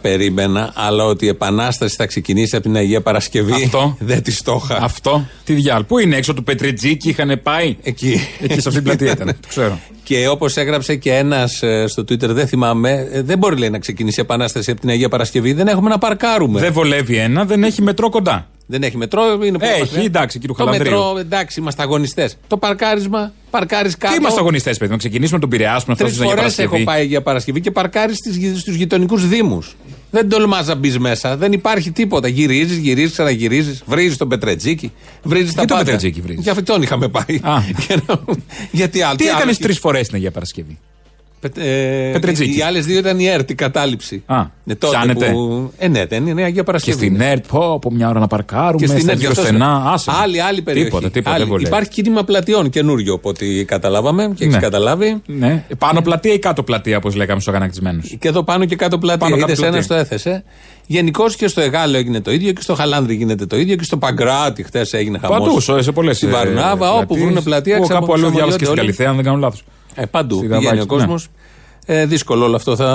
περίμενα, αλλά ότι η επανάσταση θα ξεκινήσει από την Αγία Παρασκευή. Αυτό. Δεν τη στόχα. Αυτό. Τι διάλογο. Πού είναι έξω του Πετριτζίκη, είχαν πάει; Εκεί. Εκεί σε αυτή την πλατεία ήταν. Το ξέρω. Και όπως έγραψε και ένας στο Twitter, δεν θυμάμαι, ε, δεν μπορεί λέει, να ξεκινήσει η επανάσταση από την Αγία Παρασκευή. Δεν έχουμε να παρκάρουμε. Δεν βολεύει ένα, δεν έχει μετρό κοντά. Δεν έχει μετρό, είναι πολύ Έχει, μακριά. εντάξει, κύριε Το Χαλανδρίου. μετρό, εντάξει, είμαστε αγωνιστές. Το παρκάρισμα, παρκάρεις κάτω. Τι είμαστε αγωνιστές, παιδί, να ξεκινήσουμε να τον πειραιάσουμε να Τρεις φτάσουμε στην Αγία φορές έχω Παρασκευή. πάει για Παρασκευή και παρκάρεις στους γειτονικούς Δήμους. Δεν τολμάς να μπεις μέσα. Δεν υπάρχει τίποτα. Γυρίζεις, γυρίζεις, ξαναγυρίζεις. Βρίζεις τον Πετρετζίκη. Βρίζεις τα τον πάντα. Πετρετζίκη βρίζεις; Για αυτόν είχαμε πάει. Α. Και να- Γιατί άλλο. Τι άλλο έκανες έχει- τρεις φορές την Αγία Παρασκευή; Πε- ε, Πετρετζίκης. Οι άλλες δύο ήταν η ΕΡΤ, η κατάληψη. Α, Ε, τότε πιάνετε. Που... Ε, ναι, δεν είναι η Αγία Και Παρασκευή. στην ΕΡΤ, πω, από μια ώρα να παρκάρουμε. Και στην στα ΕΡΤ. δύο γι' αυτό στενά. σου- Άσε. Άλλη, άλλη περιοχή. Τίποτα, τίποτα. Άλλη. δεν βολεύει. Υπάρχει κίνημα πλατιών καινούριο από ό,τι καταλάβαμε και έχεις Ναι. καταλάβει. Ναι. Πάνω πλατεία ή κάτω πλατεία, όπως λέγαμε στους αγανακτισμένους; Και εδώ πάνω και κάτω πλατεία. Πάνω κάτω Είδε ένα πλατεία. το έθεσε. Γενικώς και στο Εγάλο έγινε το ίδιο και στο Χαλάνδρη γίνεται το ίδιο και στο Παγκράτη χθες έγινε χαμός. Παντού, σε σε πολλές. Στη Βαρνάβα, όπου βρουν πλατεία, Που κάπου αλλού διάβασα και στην όλοι. Καλυθέα, αν δεν κάνω λάθος. Ε, παντού Στη πηγαίνει Δαβάκη, ο κόσμος. Ε, δύσκολο όλο αυτό θα,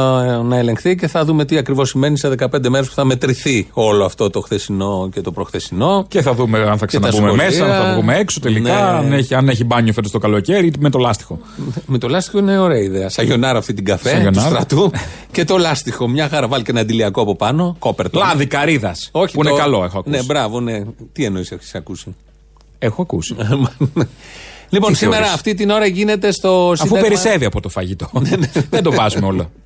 να ελεγχθεί και θα δούμε τι ακριβώς σημαίνει σε 15 μέρες που θα μετρηθεί όλο αυτό το χθεσινό και το προχθεσινό. Και θα δούμε αν θα τα ξαναμπούμε σχολεία. μέσα, αν θα βγούμε έξω τελικά. Ναι. Αν, έχει, αν έχει μπάνιο φέτος το καλοκαίρι ή με το λάστιχο. Με το λάστιχο είναι ωραία ιδέα. Σαγιονάρα αυτή την καφέ του Σαγιονάρα. στρατού και το λάστιχο. Μια χαρά βάλει και ένα αντιλιακό από πάνω. Κόπερτο. Λάδι καρύδας. Όχι Που το- είναι καλό, έχω ακούσει. Ναι, μπράβο, ναι. Τι εννοείς, έχεις ακούσει; Έχω ακούσει. λοιπόν, Τι σήμερα θεωρείς; αυτή την ώρα γίνεται στο Αφού Σύνταγμα- περισσεύει από το φαγητό. δεν το βάζουμε όλο.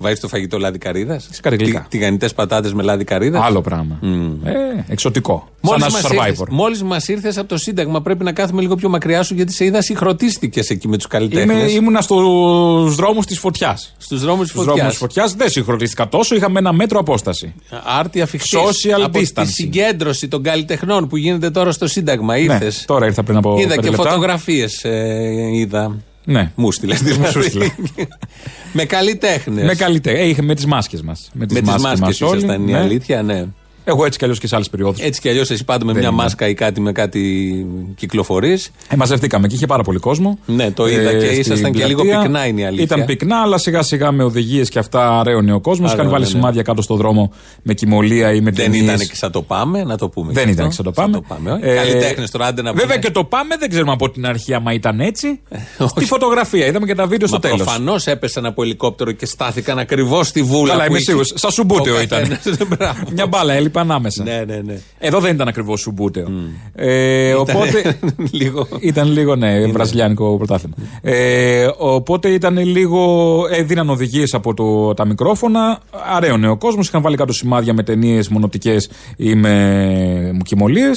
Βάζεις το φαγητό λάδι καρύδας; Σκαριγλικά. Τηγανιτές πατάτες με λάδι καρύδας; Άλλο πράγμα. Ε, εξωτικό. Μόλις Σαν μας ένα ήρθε, survivor. μόλις μας ήρθες από το Σύνταγμα, πρέπει να κάθουμε λίγο πιο μακριά σου γιατί σε είδα συγχρονίστηκες εκεί με τους Είμαι, καλλιτέχνε. ήμουνα στους δρόμους της φωτιάς. Στους δρόμους της Στους δρόμους της φωτιάς. φωτιά δεν συγχρονίστηκα τόσο, είχαμε ένα μέτρο απόσταση. Άρτια φιχτή. Social από τη distancing. συγκέντρωση των καλλιτεχνών που γίνεται τώρα στο Σύνταγμα. Ναι, Ήρθες. τώρα ήρθα πριν από Είδα πέντε και λεπτά. φωτογραφίες. Ε, είδα. Ναι. Μου στείλε Μου σου στείλα. Με καλλιτέχνες. Με καλύτερα. Ε, είχε με τις μάσκες μας. Με τις μάσκες ήσασταν η ναι. αλήθεια, ναι. Εγώ έτσι κι αλλιώς και σε άλλες περιόδους. Έτσι κι αλλιώς εσύ πάντα με Δεν μια είναι. μάσκα ή κάτι με κάτι κυκλοφορείς. Ε, μαζευτήκαμε και είχε πάρα πολύ κόσμο. Ε, Ναι, το είδα και στην ήσασταν και λίγο πλατεία. πυκνά είναι η αλήθεια. Ήταν πυκνά, αλλά σιγά σιγά με οδηγίες και αυτά αραίωνε ο κόσμος. Είχαν Αραίωνε, βάλει ναι. σημάδια κάτω στο δρόμο με κοιμωλία ή με Δεν ταινίες. ήταν και σαν το πάμε, να το πούμε. Δεν και ήταν αυτό. και σαν το πάμε. Ε, Καλλιτέχνες τώρα, άντε να Βέβαια πούμε. και το πάμε δεν ξέρουμε από την αρχή άμα ήταν έτσι. όχι. Στη φωτογραφία είδαμε και τα βίντεο στο Μα τέλος. προφανώς έπεσαν από ελικόπτερο και στάθηκαν ακριβώς στη βούλα. Καλά, που είμαι είχε. σίγουρος. Σαν σουμπούτεο Ο ήταν. καθένας. Μπράβο. Μια μπάλα έλειπε ανάμεσα. Ναι, ναι, ναι. Εδώ δεν ήταν ακριβώς σουμπούτεο. Ε, οπότε. λίγο. Ήταν λίγο, ναι, βραζιλιάνικο πρωτάθλημα. Ε, οπότε ήταν λίγο. Έδιναν οδηγίες από το, τα μικρόφωνα. Αραίωνε ο κόσμος. Είχαν βάλει κάτω σημάδια με ταινίες μονοτικές ή με μουκιμολίε.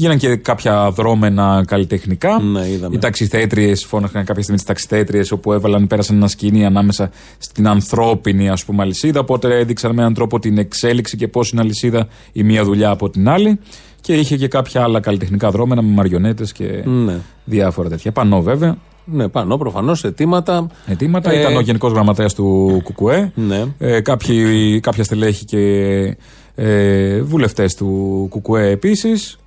Γίναν και κάποια δρόμενα καλλιτεχνικά. Ναι, είδαμε. Οι ταξιθέτριε φώναχαν κάποια στιγμή τις ταξιθέτριε όπου έβαλαν, πέρασαν ένα σκηνή ανάμεσα στην ανθρώπινη ας πούμε αλυσίδα. Οπότε έδειξαν με έναν τρόπο την εξέλιξη και πώς είναι αλυσίδα η μία δουλειά από την άλλη. Και είχε και κάποια άλλα καλλιτεχνικά δρόμενα με μαριονέτες και Ναι. διάφορα τέτοια. Πανώ βέβαια. Ναι, πάνω προφανώς αιτήματα. Αιτήματα. Ε, Ήταν ο Γενικός Γραμματέας του ΚΚΕ. Ναι. Ε, κάποιοι, κάποια στελέχη και ε, βουλευτές του ΚΚΕ επίσης.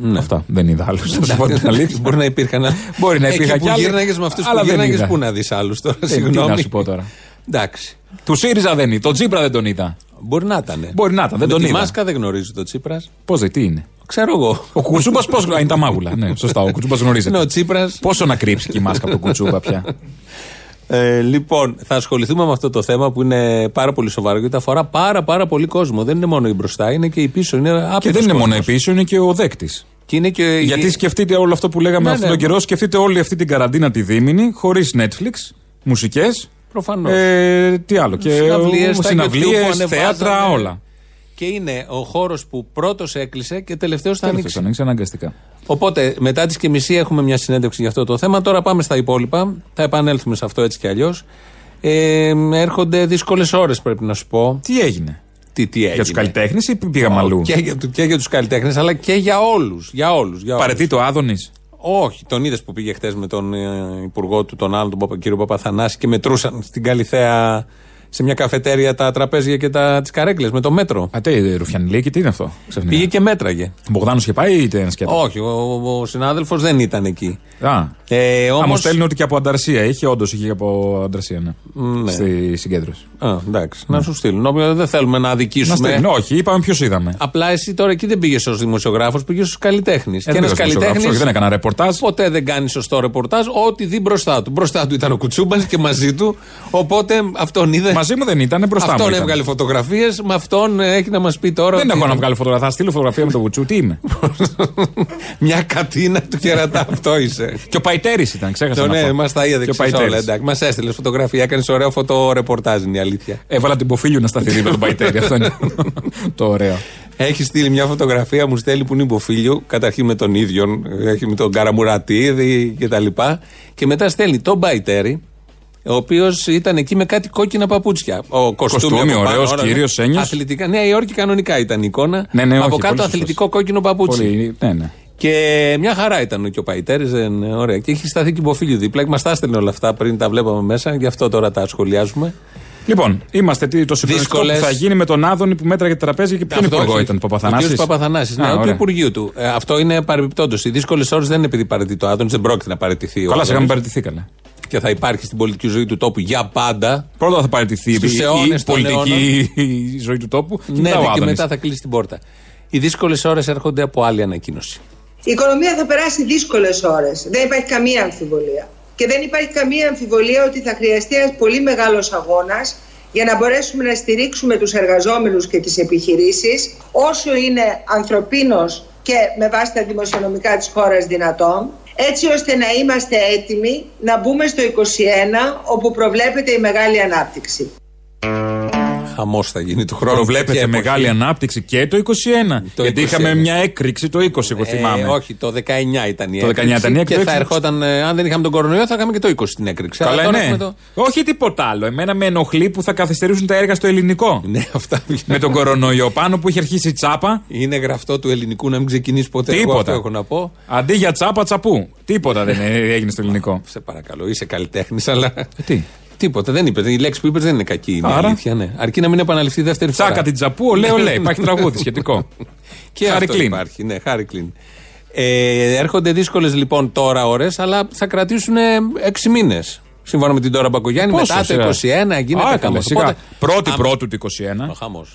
Ναι. Αυτά. Δεν είδα άλλους. Θα σου πω την αλήθεια. Μπορεί να υπήρχαν. Μπορεί να Εκεί υπήρχαν που κι άλλοι, γύρναγες με αυτούς αλλά που δεν γύρναγες, είδα. πού να δεις άλλους τώρα. Ε, τι να Συγγνώμη. σου πω τώρα. Εντάξει. Του ΣΥΡΙΖΑ δεν είδα. Τον Τσίπρα δεν τον είδα. Μπορεί να ήταν. Μπορεί να ήταν, δεν Με τον τη είδα. μάσκα δεν γνωρίζει το Τσίπρας. Πώς δεν, τι είναι; Ξέρω εγώ. Ο Κουτσούμπας πώς γνωρίζει. Είναι τα μάγουλα. Ναι, σωστά. Ο Κουτσούμπας Είναι γνωρίζεται. ο Τσίπρας. Πόσο να κρύψει και η μάσκα από τον Κουτσούμπα πια. Ε, λοιπόν, θα ασχοληθούμε με αυτό το θέμα που είναι πάρα πολύ σοβαρό γιατί αφορά πάρα πάρα πολύ κόσμο. Δεν είναι μόνο η μπροστά, είναι και η πίσω. Είναι Και άπειρος δεν είναι μόνο η κόσμος. πίσω, είναι και ο δέκτης. Και είναι και Γιατί σκεφτείτε όλο αυτό που λέγαμε Ναι, αυτόν ναι. τον καιρό, σκεφτείτε όλη αυτή την καραντίνα τη δίμηνη, χωρίς Netflix, μουσικές. Προφανώς. Ε, τι άλλο. Και Συναυλίες, τα YouTube που συναυλίες, ανεβάζανε. θέατρα, όλα. Και είναι ο χώρος που πρώτος έκλεισε και τελευταίος θα Τέλος, ανοίξει. θα ανοίξει αναγκαστικά. Οπότε μετά τις και μισή έχουμε μια συνέντευξη για αυτό το θέμα. Τώρα πάμε στα υπόλοιπα. Θα επανέλθουμε σε αυτό έτσι κι αλλιώς. Ε, έρχονται δύσκολες ώρες, πρέπει να σου πω. Τι έγινε; Τι, τι έγινε. Για τους καλλιτέχνες ή πήγαμε αλλού; Και για, του- και για τους καλλιτέχνες, αλλά και για όλους. Για όλους, για όλους. Παρετεί το Άδωνης; Όχι, τον είδες που πήγε χθες με τον ε, υπουργό του, τον άλλον, τον Παπα- κύριο Παπαθανάση και μετρούσαν στην Καλιθέα σε μια καφετέρια τα τραπέζια και τα, τις καρέκλες με το μέτρο. Α, τι, Ρουφιανιλίκη, τι είναι αυτό. Ξαφνικά; Πήγε και μέτραγε. Ο Μπογδάνος είχε πάει ή ήταν σκέτος; Όχι, ο, ο, ο συνάδελφος δεν ήταν εκεί. Α, Ε, Α, μου όμως, στέλνει ότι και από Ανταρσία. Είχε, όντως είχε και από Ανταρσία, ναι. Ναι. Στη συγκέντρωση. Α, εντάξει, να σου στείλουν. Όποιο Δεν θέλουμε να Να αδικήσουμε. στέλνει. Όχι, είπαμε ποιος είδαμε. Απλά εσύ τώρα εκεί δεν πήγες ως δημοσιογράφος, πήγες ως καλλιτέχνης. Ε, και δεν ένας πήγα στο δημοσιογράφος, καλλιτέχνης όχι, Δεν έκανα ρεπορτάζ. ποτέ δεν κάνεις σωστό ρεπορτάζ, ό,τι δει μπροστά του. Μπροστά του ήταν ο Κουτσούμπας και μαζί του. Οπότε αυτόν είδε. Μαζί μου δεν ήταν, μπροστά μου. Αυτόν ήταν. έβγαλε φωτογραφίες, με αυτόν ε, έχει να μας πει τώρα. Δεν ότι- έχω να βγάλω φωτογραφία. Θα στείλω φωτογραφία με τον Βουτσού. Τι είμαι. Μια κατίνα του κερατά, αυτό είσαι. και ο Παϊτέρης ήταν, ξέχασα. Το να ναι, πω. μας τα είδε Και ο ξέρεις Παϊτέρης. όλα. Εντάξει, μας έστειλες φωτογραφία, έκανες ωραίο φωτορεπορτάζ, είναι η αλήθεια. Έβαλα την Ποφίλιο να σταθερεί με τον Παϊτέρη. Αυτό είναι το ωραίο. Έχεις στείλει μια φωτογραφία, μου στέλνει που είναι υποφίλιο, καταρχήν με τον ίδιο, έχει με τον Καραμουρατίδη και τα λοιπά. Και μετά στέλνει τον Μπαϊτέρη, ο οποίος ήταν εκεί με κάτι κόκκινα παπούτσια. Ο κοστούμι, Κοστούμι, από πάνω, ωραίος, όλα, ναι. κύριος, έννοιας. Αθλητικά. Νέα Υόρκη κανονικά ήταν η εικόνα. Ναι, ναι, από όχι, κάτω πολύ αθλητικό σωστός. κόκκινο παπούτσι. Πολύ, ναι, ναι. Και μια χαρά ήταν και ο Παϊτέρης, δεν ωραία. Και έχει σταθεί και υποφίλιο δίπλα. Μας τα έστελνε όλα αυτά πριν τα βλέπαμε μέσα, γι' αυτό τώρα τα σχολιάζουμε. Λοιπόν, είμαστε τι, το συγκλονιστικό που Δύσκολες. θα γίνει με τον Άδωνη που μέτραγε τα τραπέζια και ποιον Αυτό υπουργό όχι. ήταν, Ο Παπαθανάσης; κ. Παπαθανάσης, ναι, Α, ο του ωραία. Υπουργείου του. Ε, αυτό είναι παρεμπιπτόντως. Οι δύσκολες ώρες δεν είναι επειδή παρετεί το Άδωνη, δεν πρόκειται να παρετηθεί. ο Καλά, σε είχαμε Άδωνης. παραιτηθεί καλά. Και θα υπάρχει στην πολιτική ζωή του τόπου για πάντα. Πρώτα θα παραιτηθεί Στους η- αιώνες η των πολιτική ζωή του τόπου. Και Ναι, μετά ο και Άδωνης. μετά θα κλείσει την πόρτα. Οι δύσκολες ώρες έρχονται από άλλη ανακοίνωση. Η οικονομία θα περάσει δύσκολες ώρες. Δεν υπάρχει καμία αμφιβολία. Και δεν υπάρχει καμία αμφιβολία ότι θα χρειαστεί ένας πολύ μεγάλος αγώνας για να μπορέσουμε να στηρίξουμε τους εργαζόμενους και τις επιχειρήσεις όσο είναι ανθρωπίνος και με βάση τα δημοσιονομικά της χώρας δυνατόν έτσι ώστε να είμαστε έτοιμοι να μπούμε στο 21 όπου προβλέπεται η μεγάλη ανάπτυξη. Χαμός θα γίνει του χρόνου. Προβλέπεται Τέτοια μεγάλη εποχή. ανάπτυξη και το 21. Το γιατί 21. είχαμε μια έκρηξη το 20, εγώ θυμάμαι. Ε, όχι, το 19 ήταν η Το 19 έκρηξη. ήταν η έκρηξη. Και θα ερχόταν, ε, αν δεν είχαμε τον κορονοϊό, θα είχαμε και το 20 την έκρηξη. Αλλά Καλά, τώρα ναι. έχουμε το- Όχι τίποτα άλλο. Εμένα με ενοχλεί που θα καθυστερήσουν τα έργα στο ελληνικό. Ναι, αυτά. με τον κορονοϊό πάνω που είχε αρχίσει η τσάπα. Είναι γραφτό του ελληνικού να μην ξεκινήσει ποτέ. Εγώ Τίποτα. αυτό έχω να πω. Αντί για τσάπα, τσαπού. Τίποτα δεν έγινε στο ελληνικό. Σε παρακαλώ, είσαι καλλιτέχνης, αλλά. Ε, τι; Τίποτα, δεν είπε. Η λέξη που είπες δεν είναι κακή. Είναι Άρα; αλήθεια, ναι. Αρκεί να μην επαναληφθεί δεύτερη φορά. Τσάκα την τσαπού, ολέ, ολέ. Υπάρχει τραγούδι σχετικό. Και Χάρη αυτό Κλίν. υπάρχει, ναι, χάρη κλίν. Ε, έρχονται δύσκολες λοιπόν τώρα ώρες, αλλά θα κρατήσουν έξι μήνες. Σύμφωνα με την τώρα Μπακογιάννη, Πόσο, μετά το 21 σιγά. γίνεται Α, χαμός. καλέ, σιγά. Πρώτη πρώτου του 21. Ο χαμός.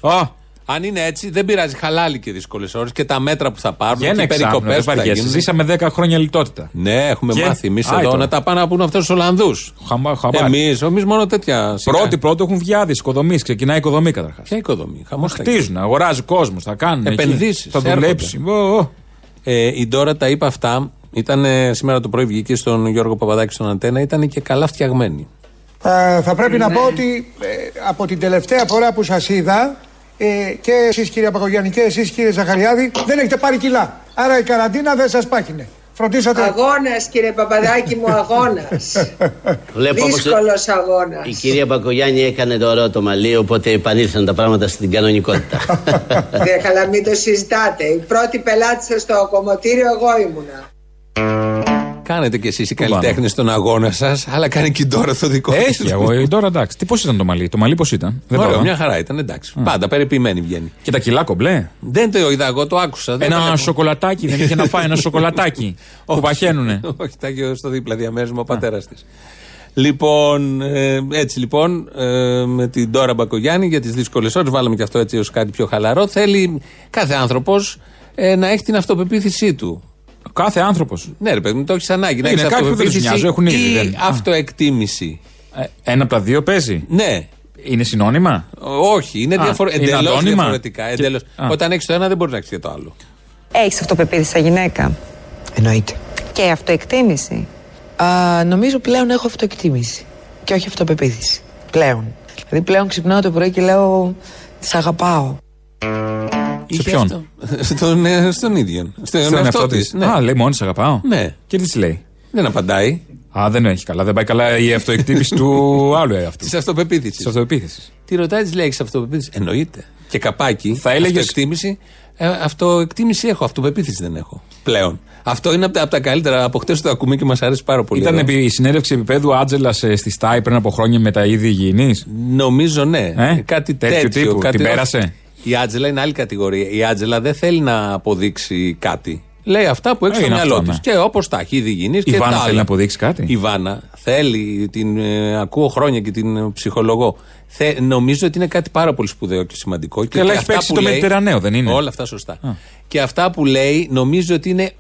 Α, Αν είναι έτσι, δεν πειράζει. Χαλάλι και δύσκολες ώρες και τα μέτρα που θα πάρουν για και ένα οι εξάμεινο. περικοπές Δεν που θα βαριέσαι. γίνουν. Ζήσαμε 10 χρόνια λιτότητα. Ναι, έχουμε Και; μάθει εμείς Άι εδώ τώρα. να τα πάνε να πούν αυτού τους Ολλανδούς. Χαμα- χαμπάρι. Εμείς, εμείς μόνο τέτοια. σιγά. Πρώτη πρώτου έχουν βγει οικοδομής. Ξεκινάει η οικοδομή καταρχάς. Ποια οικοδομή. Χαμός θα γίνει. Χτίζουν, αγοράζει κόσμος, θα κάνουν. εκεί. Επενδύσεις, Θα έρχονται. δουλέψει. Ω, ω. Ε, η Ντόρα τα είπε αυτά. Ήταν ε, σήμερα το πρωί βγήκε στον Γιώργο Παπαδάκη στον Αντένα. Ήταν και καλά φτιαγμένη. Ε, θα πρέπει να πω ότι ε, από την τελευταία φορά που σας είδα ε, και εσείς κύριε Πακογιάννη και εσείς κύριε Ζαχαριάδη δεν έχετε πάρει κιλά. Άρα η καραντίνα δεν σας πάχινε. Φροντίσατε. Αγώνας κύριε Παπαδάκη μου αγώνας. Βλέπω πως Δύσκολος αγώνας. η κυρία Μπακογιάννη έκανε το ωραίο το μαλλί, οπότε επανήλθαν τα πράγματα στην κανονικότητα. Δεν καλά μην το συζητάτε. Η πρώτη πελάτη σας στο κομμωτήριο εγώ ήμουνα. Κάνετε κι εσείς οι πάνω. καλλιτέχνες στον αγώνα σας, αλλά κάνει και η Ντόρα το δικό της. Έχει, εγώ η τώρα εντάξει. Τι πώς ήταν το μαλλί, το μαλλί πώς ήταν; Δεν Ωραίο, πάω. μια χαρά ήταν, εντάξει. Πάντα περιποιημένη βγαίνει. Και τα κιλά κομπλέ; Δεν το είδα, εγώ το άκουσα. δεν το Ένα βλέπω. σοκολατάκι, δεν είχε να φάει ένα σοκολατάκι που παχαίνουνε. Όχι, τα έχει στο δίπλα διαμέρισμα ο πατέρας της. Λοιπόν, ε, έτσι λοιπόν, ε, με την Ντόρα Μπακογιάννη για τις δύσκολες ώρες, βάλαμε και αυτό έτσι ως κάτι πιο χαλαρό. Θέλει κάθε άνθρωπος ε, να έχει την αυτοπεποίθησή του. Κάθε άνθρωπος. Ναι, ρε παιδί μου, το έχεις ανάγκη. Να Είναι έχεις κάποιοι που δεν τους αυτοπεποίθηση νοιάζουν, έχουν ήδη, ή δεν. Α. αυτοεκτίμηση. Ε, Ένα από τα δύο παίζει. Ναι. Είναι συνώνυμα; Όχι, είναι, Α, διαφορε... είναι εντελώς αντώνυμα; διαφορετικά. Και- Εντελώς. Α. Όταν έχεις το ένα, δεν μπορείς να έχεις και το άλλο. Έχεις αυτοπεποίθηση σαν γυναίκα; Εννοείται. Και αυτοεκτίμηση; Α, νομίζω πλέον έχω αυτοεκτίμηση. Και όχι αυτοπεποίθηση. Πλέον. Δηλαδή πλέον ξυπνάω το πρωί και λέω Τη αγαπάω. Είχε ποιον; αυτό. στον, ε, στον ίδιο. Στον, Στον εαυτό εαυτό της. της. Ναι. Α, λέει μόνη σε αγαπάω. ναι. Και τι της λέει; Δεν απαντάει. Α, δεν έχει καλά. Δεν πάει καλά η αυτοεκτίμηση του άλλου εαυτού. Της αυτοπεποίθησης. Της αυτοεπίθεση. Τι ρωτάει, της λέει, έχεις αυτοπεποίθηση. Εννοείται. Και καπάκι. Θα έλεγες- Αυτοεκτίμηση. Ε, αυτοεκτίμηση έχω, αυτοπεποίθηση δεν έχω. Πλέον. Αυτό είναι από τα, από τα καλύτερα. Από χτες το ακούμε και μας αρέσει πάρα πολύ. Ήταν εδώ. επί- η συνέντευξη επίπεδου Άτζελα στη Στάι πριν από χρόνια με τα είδη υγιεινής; Νομίζω ναι. Ε, κάτι τέτοιου τέτοιο. τύπου. κάτι Την πέρασε; Η Άτζελα είναι άλλη κατηγορία. Η Άτζελα δεν θέλει να αποδείξει κάτι. Λέει αυτά που έχει Ε, στο είναι μυαλό αυτό, της. ναι. Και όπως τα έχει, είδη υγιεινής Η και Βάνα τα θέλει άλλα. να αποδείξει κάτι; Η Βάνα θέλει, την ε, ακούω χρόνια και την ε, ψυχολογώ. Θε, νομίζω ότι είναι κάτι πάρα πολύ σπουδαίο και σημαντικό. Και, Καλά, και έχει αυτά παίξει που το λέει- Μετερανέο, δεν είναι; Όλα αυτά σωστά. Και αυτά που λέει νομίζω ότι είναι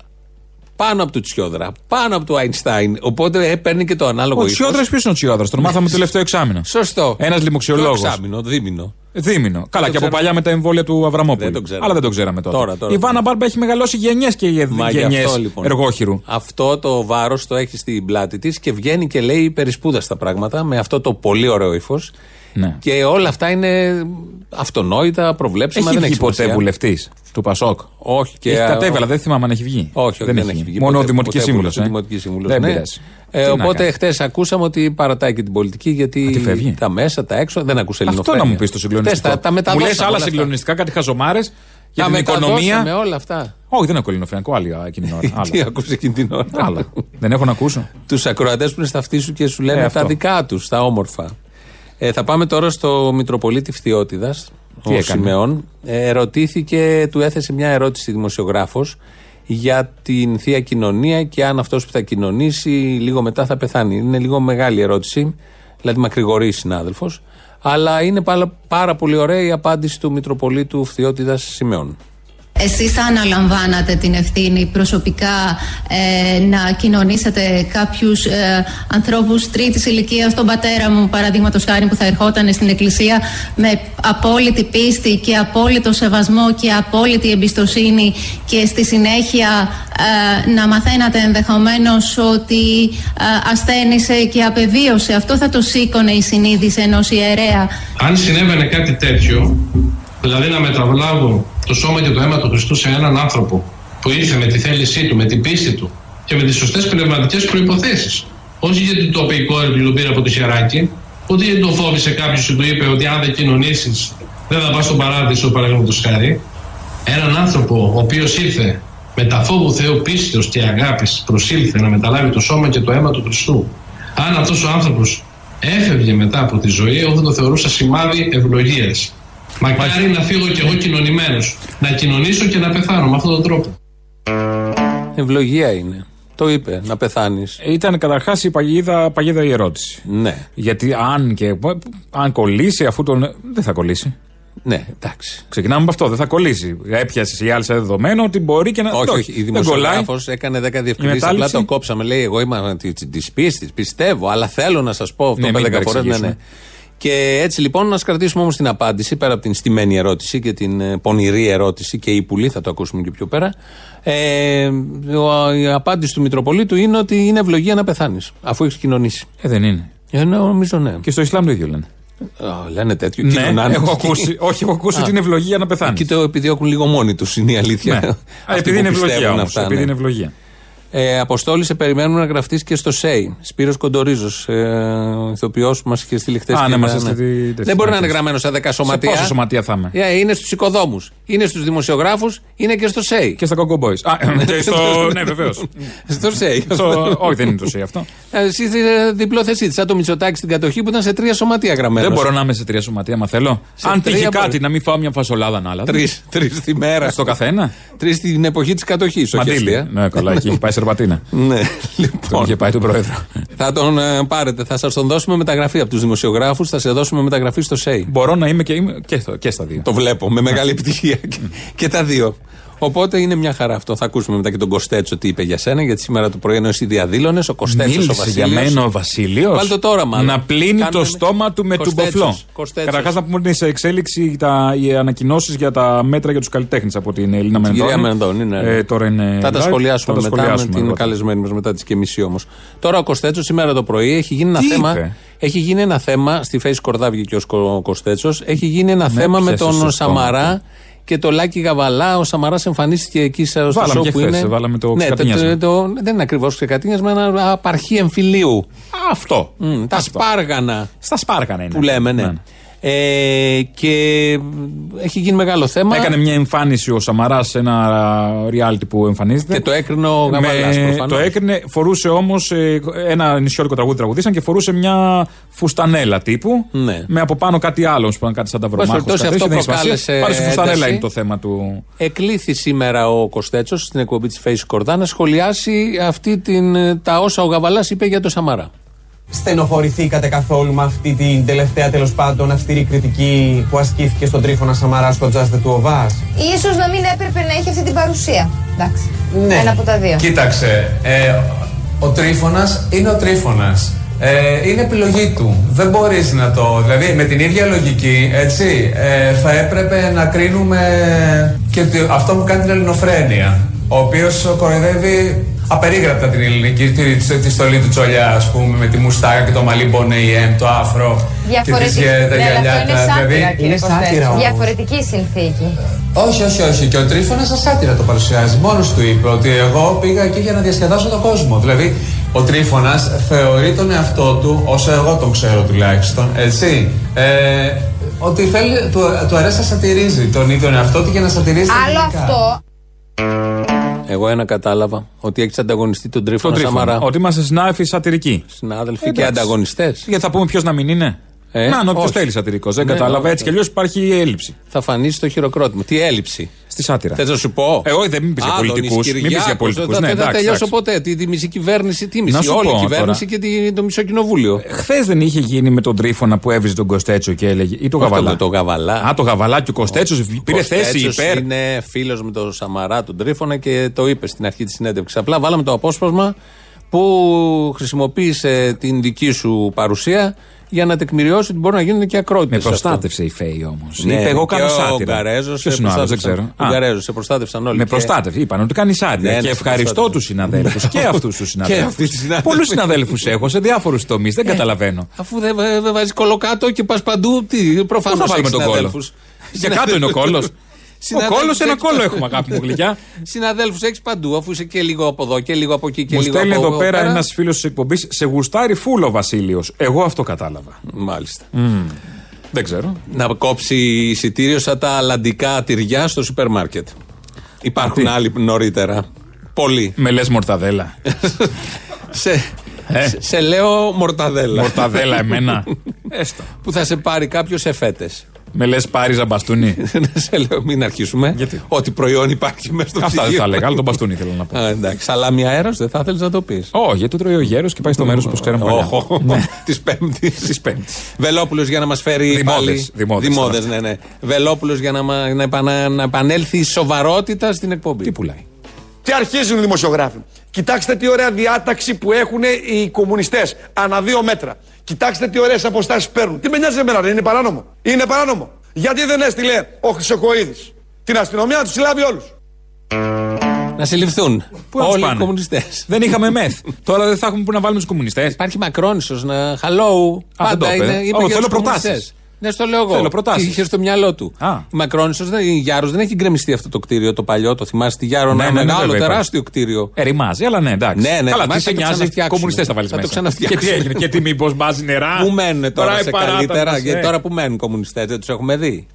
πάνω από του Τσιόδρα, πάνω από του Αϊνστάιν. Οπότε ε, παίρνει και το ανάλογο Ο ύφος. Τσιόδρας ποιος είναι ο Τσιόδρας, τον μάθαμε το τελευταίο εξάμεινο. Σωστό. Ένας λοιμοξιολόγος. Το Εξάμηνο, δίμηνο. Δίμηνο. Καλά, το και από ξέρω. παλιά με τα εμβόλια του Αβραμόπουλου. Δεν το ξέραμε. Αλλά δεν το ξέραμε τότε. Τώρα, τώρα. η Βάνα Μπάρμπα έχει μεγαλώσει γενιές και Μα γι' γενιές αυτό λοιπόν. εργόχειρου. Αυτό το βάρος το έχει στην πλάτη της και βγαίνει και λέει περισπούδαστα πράγματα με αυτό το πολύ ωραίο ύφος. Ναι. Και όλα αυτά είναι αυτονόητα, προβλέψιμα. Έχει δεν βγει ποτέ σημασία. βουλευτής του Πασόκ; Όχι και. Έχει κατέβει, αλλά δεν θυμάμαι αν έχει βγει. Όχι, όχι, δεν, έχει βγει. Μόνο ο ποτέ- Δημοτική ποτέ Σύμβουλος. βουλευτής, Δημοτική Σύμβουλος, Δεν ναι. πειράζει. Ε, Τι να οπότε κάνεις. χτε ακούσαμε ότι παρατάει και την πολιτική γιατί τι φεύγει; τα μέσα, τα έξω δεν ακούσε Αυτό ελληνοφρένεια. να μου πεις το συγκλονιστικό. Χτες Τα, τα μου μεταδώσαμε λε άλλα όλα αυτά. συγκλονιστικά, κάτι χαζομάρες για Τα την μεταδώσαμε οικονομία. όλα αυτά. Όχι, δεν ακούω ελληνοφρενικό, άλλη α, εκείνη την ώρα. Τι Άλλα. ακούσε εκείνη την ώρα. Άλλα. Δεν έχω να ακούσω. τους ακροατές που είναι στα αυτής σου και σου λένε Ε, τα αυτό. δικά τους, τα όμορφα. Ε, θα πάμε τώρα στο Μητροπολίτη Φθιώτιδας. Ο έκανε; Σιμεών ε, ερωτήθηκε, του έθεσε μια ερώτηση δημοσιογράφος για την θεία κοινωνία και αν αυτός που θα κοινωνήσει λίγο μετά θα πεθάνει. Είναι λίγο μεγάλη ερώτηση, δηλαδή μακρηγορεί συνάδελφος. Αλλά είναι πάρα, πάρα πολύ ωραία η απάντηση του Μητροπολίτου Φθιώτιδας Σιμεών. Εσείς θα αναλαμβάνατε την ευθύνη προσωπικά ε, να κοινωνήσετε κάποιους ε, ανθρώπους τρίτης ηλικίας, τον πατέρα μου παραδείγματος χάρη που θα ερχόταν στην εκκλησία με απόλυτη πίστη και απόλυτο σεβασμό και απόλυτη εμπιστοσύνη και στη συνέχεια ε, να μαθαίνατε ενδεχομένως ότι ε, ασθένησε και απεβίωσε. Αυτό θα το σήκωνε η συνείδηση ενός ιερέα. Αν συνέβαινε κάτι τέτοιο, δηλαδή να μεταβλάβω το σώμα και το αίμα του Χριστού σε έναν άνθρωπο που ήρθε με τη θέλησή του, με την πίστη του και με τις σωστές πνευματικές προϋποθέσεις. Όχι γιατί το είπε η κόρη του πήρε από το χεράκι, ούτε γιατί το φόβησε κάποιος και του είπε ότι αν δεν κοινωνήσεις, δεν θα πας στον παράδεισο, παραδείγματος χάρη. Έναν άνθρωπο ο οποίος ήρθε με τα φόβου Θεού πίστεως και αγάπης προσήλθε να μεταλάβει το σώμα και το αίμα του Χριστού. Αν αυτός ο άνθρωπος έφευγε μετά από τη ζωή, εγώ θα το θεωρούσα σημάδι ευλογίας. Μακάρι να φύγω κι εγώ κοινωνημένος, να κοινωνήσω και να πεθάνω με αυτόν τον τρόπο. Ευλογία είναι. Το είπε, να πεθάνεις. Ήταν καταρχάς η παγίδα, παγίδα η ερώτηση. Ναι, Γιατί αν και. Αν κολλήσει, αφού τον. Δεν θα κολλήσει. ναι, εντάξει. Ξεκινάμε με αυτό, δεν θα κολλήσει. Έπιασε η άλλη σε δεδομένο ότι μπορεί και να. Όχι, το- όχι. Η δεν κολλάει. δημοσιογράφο έκανε 10 διευκρινήσεις. Απλά μετάληψη. το κόψαμε. Λέει: Εγώ είμαι τη πίστης, πιστεύω, αλλά θέλω να σας πω αυτό Ναι, ναι, μην 10 φορές. Ναι, παρεξηγήσουμε. ναι. Και έτσι λοιπόν να κρατήσουμε όμως την απάντηση πέρα από την στημένη ερώτηση και την ε, πονηρή ερώτηση και η πουλή, θα το ακούσουμε και πιο πέρα. Ε, ο- η απάντηση του Μητροπολίτου είναι ότι είναι ευλογία να πεθάνεις, αφού έχεις κοινωνήσει. Ε, δεν είναι. Ε, ναι, νομίζω ναι. Και στο Ισλάμ το ίδιο λένε. Α, λένε τέτοιο. Ναι, κοινωνάνε. έχω ακούσει. Όχι, έχω ακούσει Α. την ευλογία να πεθάνεις. Εκεί το επιδιώκουν λίγο μόνοι τους, είναι η αλήθεια. Ναι. Α, Αυτοί επειδή που είναι πιστεύουν ευλογία όμως. αυτά, Επειδή ναι. είναι ευλογία. Ε, Αποστόλη, σε περιμένουμε να γραφτείς και στο ΣΕΙ. Σπύρος Κοντορίζος, ε, ηθοποιός που μας είχε στείλει χθες. Α, ναι, μας έστειλε τη- τη- Δεν μπορεί να είναι τη- γραμμένο σε 10 Σε σωματεία. πόσα σωματεία θα είμαι; Ε, είναι στους οικοδόμου, είναι στους δημοσιογράφους, είναι και στο ΣΕΙ. Και στα Coco Boys. Α, και στο. Ναι, βεβαίως. στο ΣΕΙ. Όχι, δεν είναι το ΣΕΙ αυτό. Ε, Εσύ είσαι διπλό θεσί, σαν το Μητσοτάκι στην κατοχή που ήταν σε τρία σωματεία γραμμένος. Δεν μπορώ να είμαι σε τρία σωματεία, μα θέλω. Σε Αν τρία τύχει μπορεί. κάτι να μην φάω μια φασολάδα να άλλα. Τρεις τη μέρα. Στο καθένα. Τρεις την εποχή της κατοχής, όχι Μαντήλι. αστεία. Ναι, καλά, εκεί έχει πάει σερβατίνα. Ναι, Τον λοιπόν. είχε πάει του Πρόεδρου. Θα τον ε, πάρετε, θα σας τον δώσουμε μεταγραφή από τους δημοσιογράφους, θα σε δώσουμε μεταγραφή στο ΣΕΙ. Μπορώ να είμαι και, είμαι και, στο- και στα δύο. Το βλέπω με μεγάλη επιτυχία. και, και τα δύο. Οπότε είναι μια χαρά αυτό. Θα ακούσουμε μετά και τον Κοστέτσο τι είπε για σένα, γιατί σήμερα το πρωί ενώ εσύ διαδήλωνες, ο Κοστέτσο ο Μίλησε για Βασίλειος. μένα ο Βασίλειος. Βάλ το τώρα, μάλλον. Να πλύνει Κάνουμε- το στόμα του με Κοστέτσος, τουμποφλό. Κοστέτσος. Καταρχάς να πούμε ότι είναι σε εξέλιξη τα, οι ανακοινώσεις για τα μέτρα για τους καλλιτέχνες από την Ελλήνα Μενδώνη. Κυρία Μενδώνη, ναι. Ε, τώρα είναι Θα τα live. σχολιάσουμε Θα τα μετά σχολιάσουμε με την εγώ. καλεσμένη μας μετά τις και μισή όμως. Τώρα ο Κοστέτσο σήμερα το πρωί έχει γίνει ένα Τι θέμα. είπε; Έχει γίνει ένα θέμα. Στη Face Κορδά βγήκε ο Κοστέτσο. Έχει γίνει ένα Με θέμα με πιάσε τον στο Σαμαρά στόμα και το Λάκη Γαβαλά. Ο Σαμαράς εμφανίστηκε εκεί στο Βάλαμε σοου και που χθες, είναι. βάλαμε το ναι, ξεκατίνιασμα. το- δεν είναι ακριβώς ξεκατίνιασμα, ένα απαρχή εμφυλίου. Αυτό. Μμ, τα σπάργανα Στα σπάργανα είναι. που λέμε, ναι. Ε, και έχει γίνει μεγάλο θέμα. Έκανε μια εμφάνιση ο Σαμαράς σε ένα reality που εμφανίζεται. Και το έκρινε ο Γαβαλάς, προφανώς. Το έκρινε, φορούσε όμως ένα νησιώτικο τραγούδι τραγουδίσαν και φορούσε μια φουστανέλα τύπου. Ναι. Με από πάνω κάτι άλλο, που ήταν κάτι σαν τα Πάση βρομάχους, περιπτώσει, κάτι αυτό τέτοιο, δεν έχει προκάλεσε σημασία. Πάρε στη φουστανέλα ένταση. είναι το θέμα του. Εκλήθη σήμερα ο Κοστέτσο στην εκπομπή της Face Κορδά να σχολιάσει αυτή την, τα όσα ο Γαβαλάς είπε για το Σαμαρά. Στενοχωρηθήκατε καθόλου με αυτή την τελευταία τέλος πάντων αυστηρή κριτική που ασκήθηκε στον Τρίφωνα Σαμαρά στο Just the Two of Us; Ίσως να μην έπρεπε να έχει αυτή την παρουσία. Εντάξει. Ναι. Ένα από τα δύο. Κοίταξε, ε, ο Τρίφωνας είναι ο Τρίφωνας. Ε, είναι επιλογή του. Δεν μπορείς να το... Δηλαδή με την ίδια λογική, έτσι, ε, θα έπρεπε να κρίνουμε και το- αυτό που κάνει την ελληνοφρένεια. Ο οποίος κοροϊδεύει απερίγραπτα την ελληνική, τη, τη, τη στολή του Τσολιά, ας πούμε, με τη μουστάκα και το μαλλί μπονεϊέμ, το αφρό και τις, Διαφορετική. γε- τα Ναι, αλλά αυτό είναι γυαλιά. σάτυρα, Δηλαδή, κύριε Κωστέ. Διαφορετική συνθήκη. όχι, όχι, όχι. Και ο Τρίφωνας σαν σάτυρα το παρουσιάζει. Μόνος του είπε ότι εγώ πήγα εκεί για να διασκεδάσω τον κόσμο. Δηλαδή, ο Τρίφωνας θεωρεί τον εαυτό του, όσο εγώ τον ξέρω τουλάχιστον, έτσι. Ε, ότι θέλει, του, του αρέσει να σατυρίζει τον ίδιο εαυτό του και να σατυρίζει. Άλλο γενικά. αυτό. Εγώ ένα κατάλαβα ότι έχεις ανταγωνιστεί τον Τρίφωνα Τον Τρίφωνα. Σαμαρά. Ότι είμαστε συνάδελφοι σατυρικοί. Συνάδελφοι και Εντάξει. ανταγωνιστές. Γιατί θα πούμε ποιος να μην είναι. Ε, να, όποιος όχι. θέλει σατυρικός. Δεν Ναι, κατάλαβα. όχι. Έτσι κι αλλιώς υπάρχει έλλειψη. Θα φανεί στο χειροκρότημα. Τι έλλειψη. Στη σάτυρα. Θες να σου πω; Εγώ δεν μην πεις για Άδωνης πολιτικούς. Μην πεις για Κυριάκος, πολιτικούς. Δεν Ναι, θα εντάξει, τελειώσω εντάξει. ποτέ. Τη, τη μισή κυβέρνηση, τι Να μισή. σου Όλη η πω κυβέρνηση τώρα. και τη- το μισό κοινοβούλιο. Χθες δεν είχε γίνει με τον Τρίφωνα που έβριζε τον Κοστέτσο και έλεγε. ή το Αυτό Γαβαλά. με το Γαβαλά. Α, το Γαβαλά και ο Κοστέτσο πήρε θέση Κοστέτσος υπέρ. Είναι φίλος με τον Σαμαρά, τον Τρίφωνα και το είπε στην αρχή της συνέντευξης. Απλά βάλαμε το απόσπασμα που χρησιμοποίησε την δική σου παρουσία για να τεκμηριώσει ότι μπορεί να γίνουν και ακρότητες. Με προστάτευσε η Φέη όμως. Ναι, Είπε εγώ κάνω και Ο σάτυρα. Γκαρέζο. Ποιος είναι ο άλλος, δεν ξέρω. Ο Α, Γκαρέζο, σε προστάτευσαν όλοι. Με Και- προστάτευε. Είπαν ότι κάνει σάτυρα. Ναι, ναι, και σε ευχαριστώ προστάτευε. τους συναδέλφους και αυτούς τους Και συναδέλφους. αυτοί τους συναδέλφους. Πολλούς συναδέλφους έχω σε διάφορους τομείς. Δεν καταλαβαίνω. Αφού δεν δεν βάζει κολοκάτω και πας παντού, τι, προφανώ Πού θα βάλουμε τον κόλλο; Για κάτω είναι ο κόλλο. Ο κόλλο ένα κόλλο έχουμε, αγάπη μου γλυκιά. Συναδέλφους έχει παντού, αφού είσαι και λίγο από εδώ και λίγο από εκεί και Μου λίγο στέλνει από εδώ πέρα ένας φίλος της εκπομπής σε γουστάρι φούλο Βασίλειος. Εγώ αυτό κατάλαβα. Μάλιστα. Δεν ξέρω. Να κόψει εισιτήριο σαν τα αλλαντικά τυριά στο σούπερ μάρκετ. Υπάρχουν τι; άλλοι νωρίτερα. Πολλοί. Με λες μορταδέλα. σε, σε, σε λέω μορταδέλα. Μορταδέλα εμένα. Έστω. που θα σε πάρει κάποιος σε φέτες. Με λες πάριζα μπαστούνι. σε λέω, μην αρχίσουμε. Γιατί; Ό,τι προϊόν υπάρχει μέσα στο Αυτά δεν ψυγείο. θα έλεγα, αλλά τον μπαστούνι θέλω να πω. Α, εντάξει. Σαλάμι αέρας δεν θα ήθελε να το πεις. Όχι, γιατί το τρώει ο γέρος και πάει στο μέρος που ξέραμε παλιά. Της Πέμπτης. Της Πέμπτης. Βελόπουλος για να μας φέρει. Δημόδες, πάλι- δημόδες Δημόδες, τώρα. ναι, ναι. Βελόπουλος για να, μα- να, επανα- να επανέλθει η σοβαρότητα στην εκπομπή. Τι πουλάει; Τι αρχίζουν οι δημοσιογράφοι. Κοιτάξτε τι ωραία διάταξη που έχουν οι κομμουνιστές. Ανά δύο μέτρα. Κοιτάξτε τι ωραίες αποστάσεις παίρνουν. Τι με νοιάζει εμένα, δεν είναι παράνομο. Είναι παράνομο. Γιατί δεν έστειλε ο Χρυσοκοίδης την αστυνομία να τους συλλάβει όλους. Να συλληφθούν. Πού να τους Όλοι οι πάνε; κομμουνιστές. Δεν είχαμε μεθ. Τώρα δεν θα έχουμε που να βάλουμε τους κομμουνιστές. Υπάρχει Μακρόνισο να. Hello. δεν το Πάντα είπε. είναι. είπε Ω, για θέλω τους προτάσεις. κομμουνιστές. Ναι, στο λέω εγώ. Θέλω προτάσεις. Τι είχε στο μυαλό του. Α. Η Μακρόνισο, η Γιάρος δεν έχει γκρεμιστεί αυτό το κτίριο το παλιό. Το θυμάσαι τη Γιάρο, Ναι, ένα ναι, ναι, μεγάλο, βέβαια, τεράστιο κτίριο. Ερημάζει, αλλά ναι, εντάξει. Ναι, ναι, Καλά, τι θυμάσαι, σε θα το νοιάζει. ξαναφτιάξουν. Κομμουνιστές θα βάλεις Θα το μέσα. ξαναφτιάξουν. Και τι έγινε, και τι μήπως μπάζει νερά. Πού μένουν τώρα η σε παράταση, καλύτερα, ε. γιατί τώρα που μένουν κομμουνιστές, δεν τους έχουμε δει;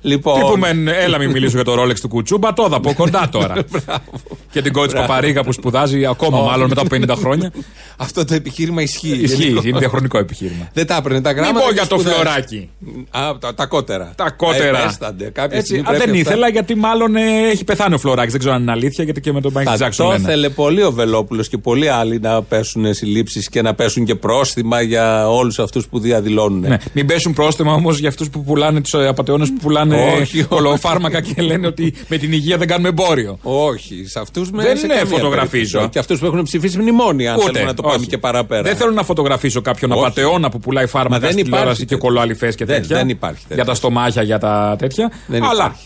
Λοιπόν. Τι που μένουν, έλα μην μιλήσω για το ρόλεξ του Κουτσούμπα, το είδα από κοντά τώρα. και την κότση Μπράβο. Παπαρίγα που σπουδάζει ακόμα Όχι. μάλλον μετά από 50 χρόνια. Αυτό το επιχείρημα ισχύει. Ισχύει, γενικώ. είναι διαχρονικό επιχείρημα. Δεν τα έπαιρνε τα Μην γράμματα. πω και για το σπουδάζει. φλωράκι. Α, τα, τα κότερα. Τα κότερα. Ε, έστανται. Κάποια Έτσι, στιγμή α, πρέπει δεν αυτά- ήθελα γιατί μάλλον ε, έχει πεθάνει ο Φλωράκη. Δεν ξέρω αν είναι αλήθεια γιατί και με τον Μάικλ Θα Τζάξον. το λένε. ήθελε πολύ ο Βελόπουλος και πολλοί άλλοι να πέσουν συλλήψεις και να πέσουν και πρόστιμα για όλους αυτούς που διαδηλώνουν. Ναι. Μην πέσουν πρόστιμα όμως για αυτούς που πουλάνε τους απαταιώνες που πουλάνε πουλάνε Όχι, όχι. κολοφάρμακα και λένε ότι με την υγεία δεν κάνουμε εμπόριο. Όχι, σε αυτούς με Δεν σε είναι καμία φωτογραφίζω. περίπτωση. Και αυτούς που έχουν ψηφίσει μνημόνια, αν θέλουμε να το πάμε όχι. και παραπέρα. Δεν θέλω να φωτογραφίσω κάποιον Όχι. απαταιώνα που πουλάει Μα φάρμακα δεν στην υπάρχει τηλεόραση και τέτοιο. κολοαλιφέ και Δεν- τέτοια. δεν υπάρχει τέτοιο. Για τα στομάχια, για τα τέτοια. Δεν Αλλά.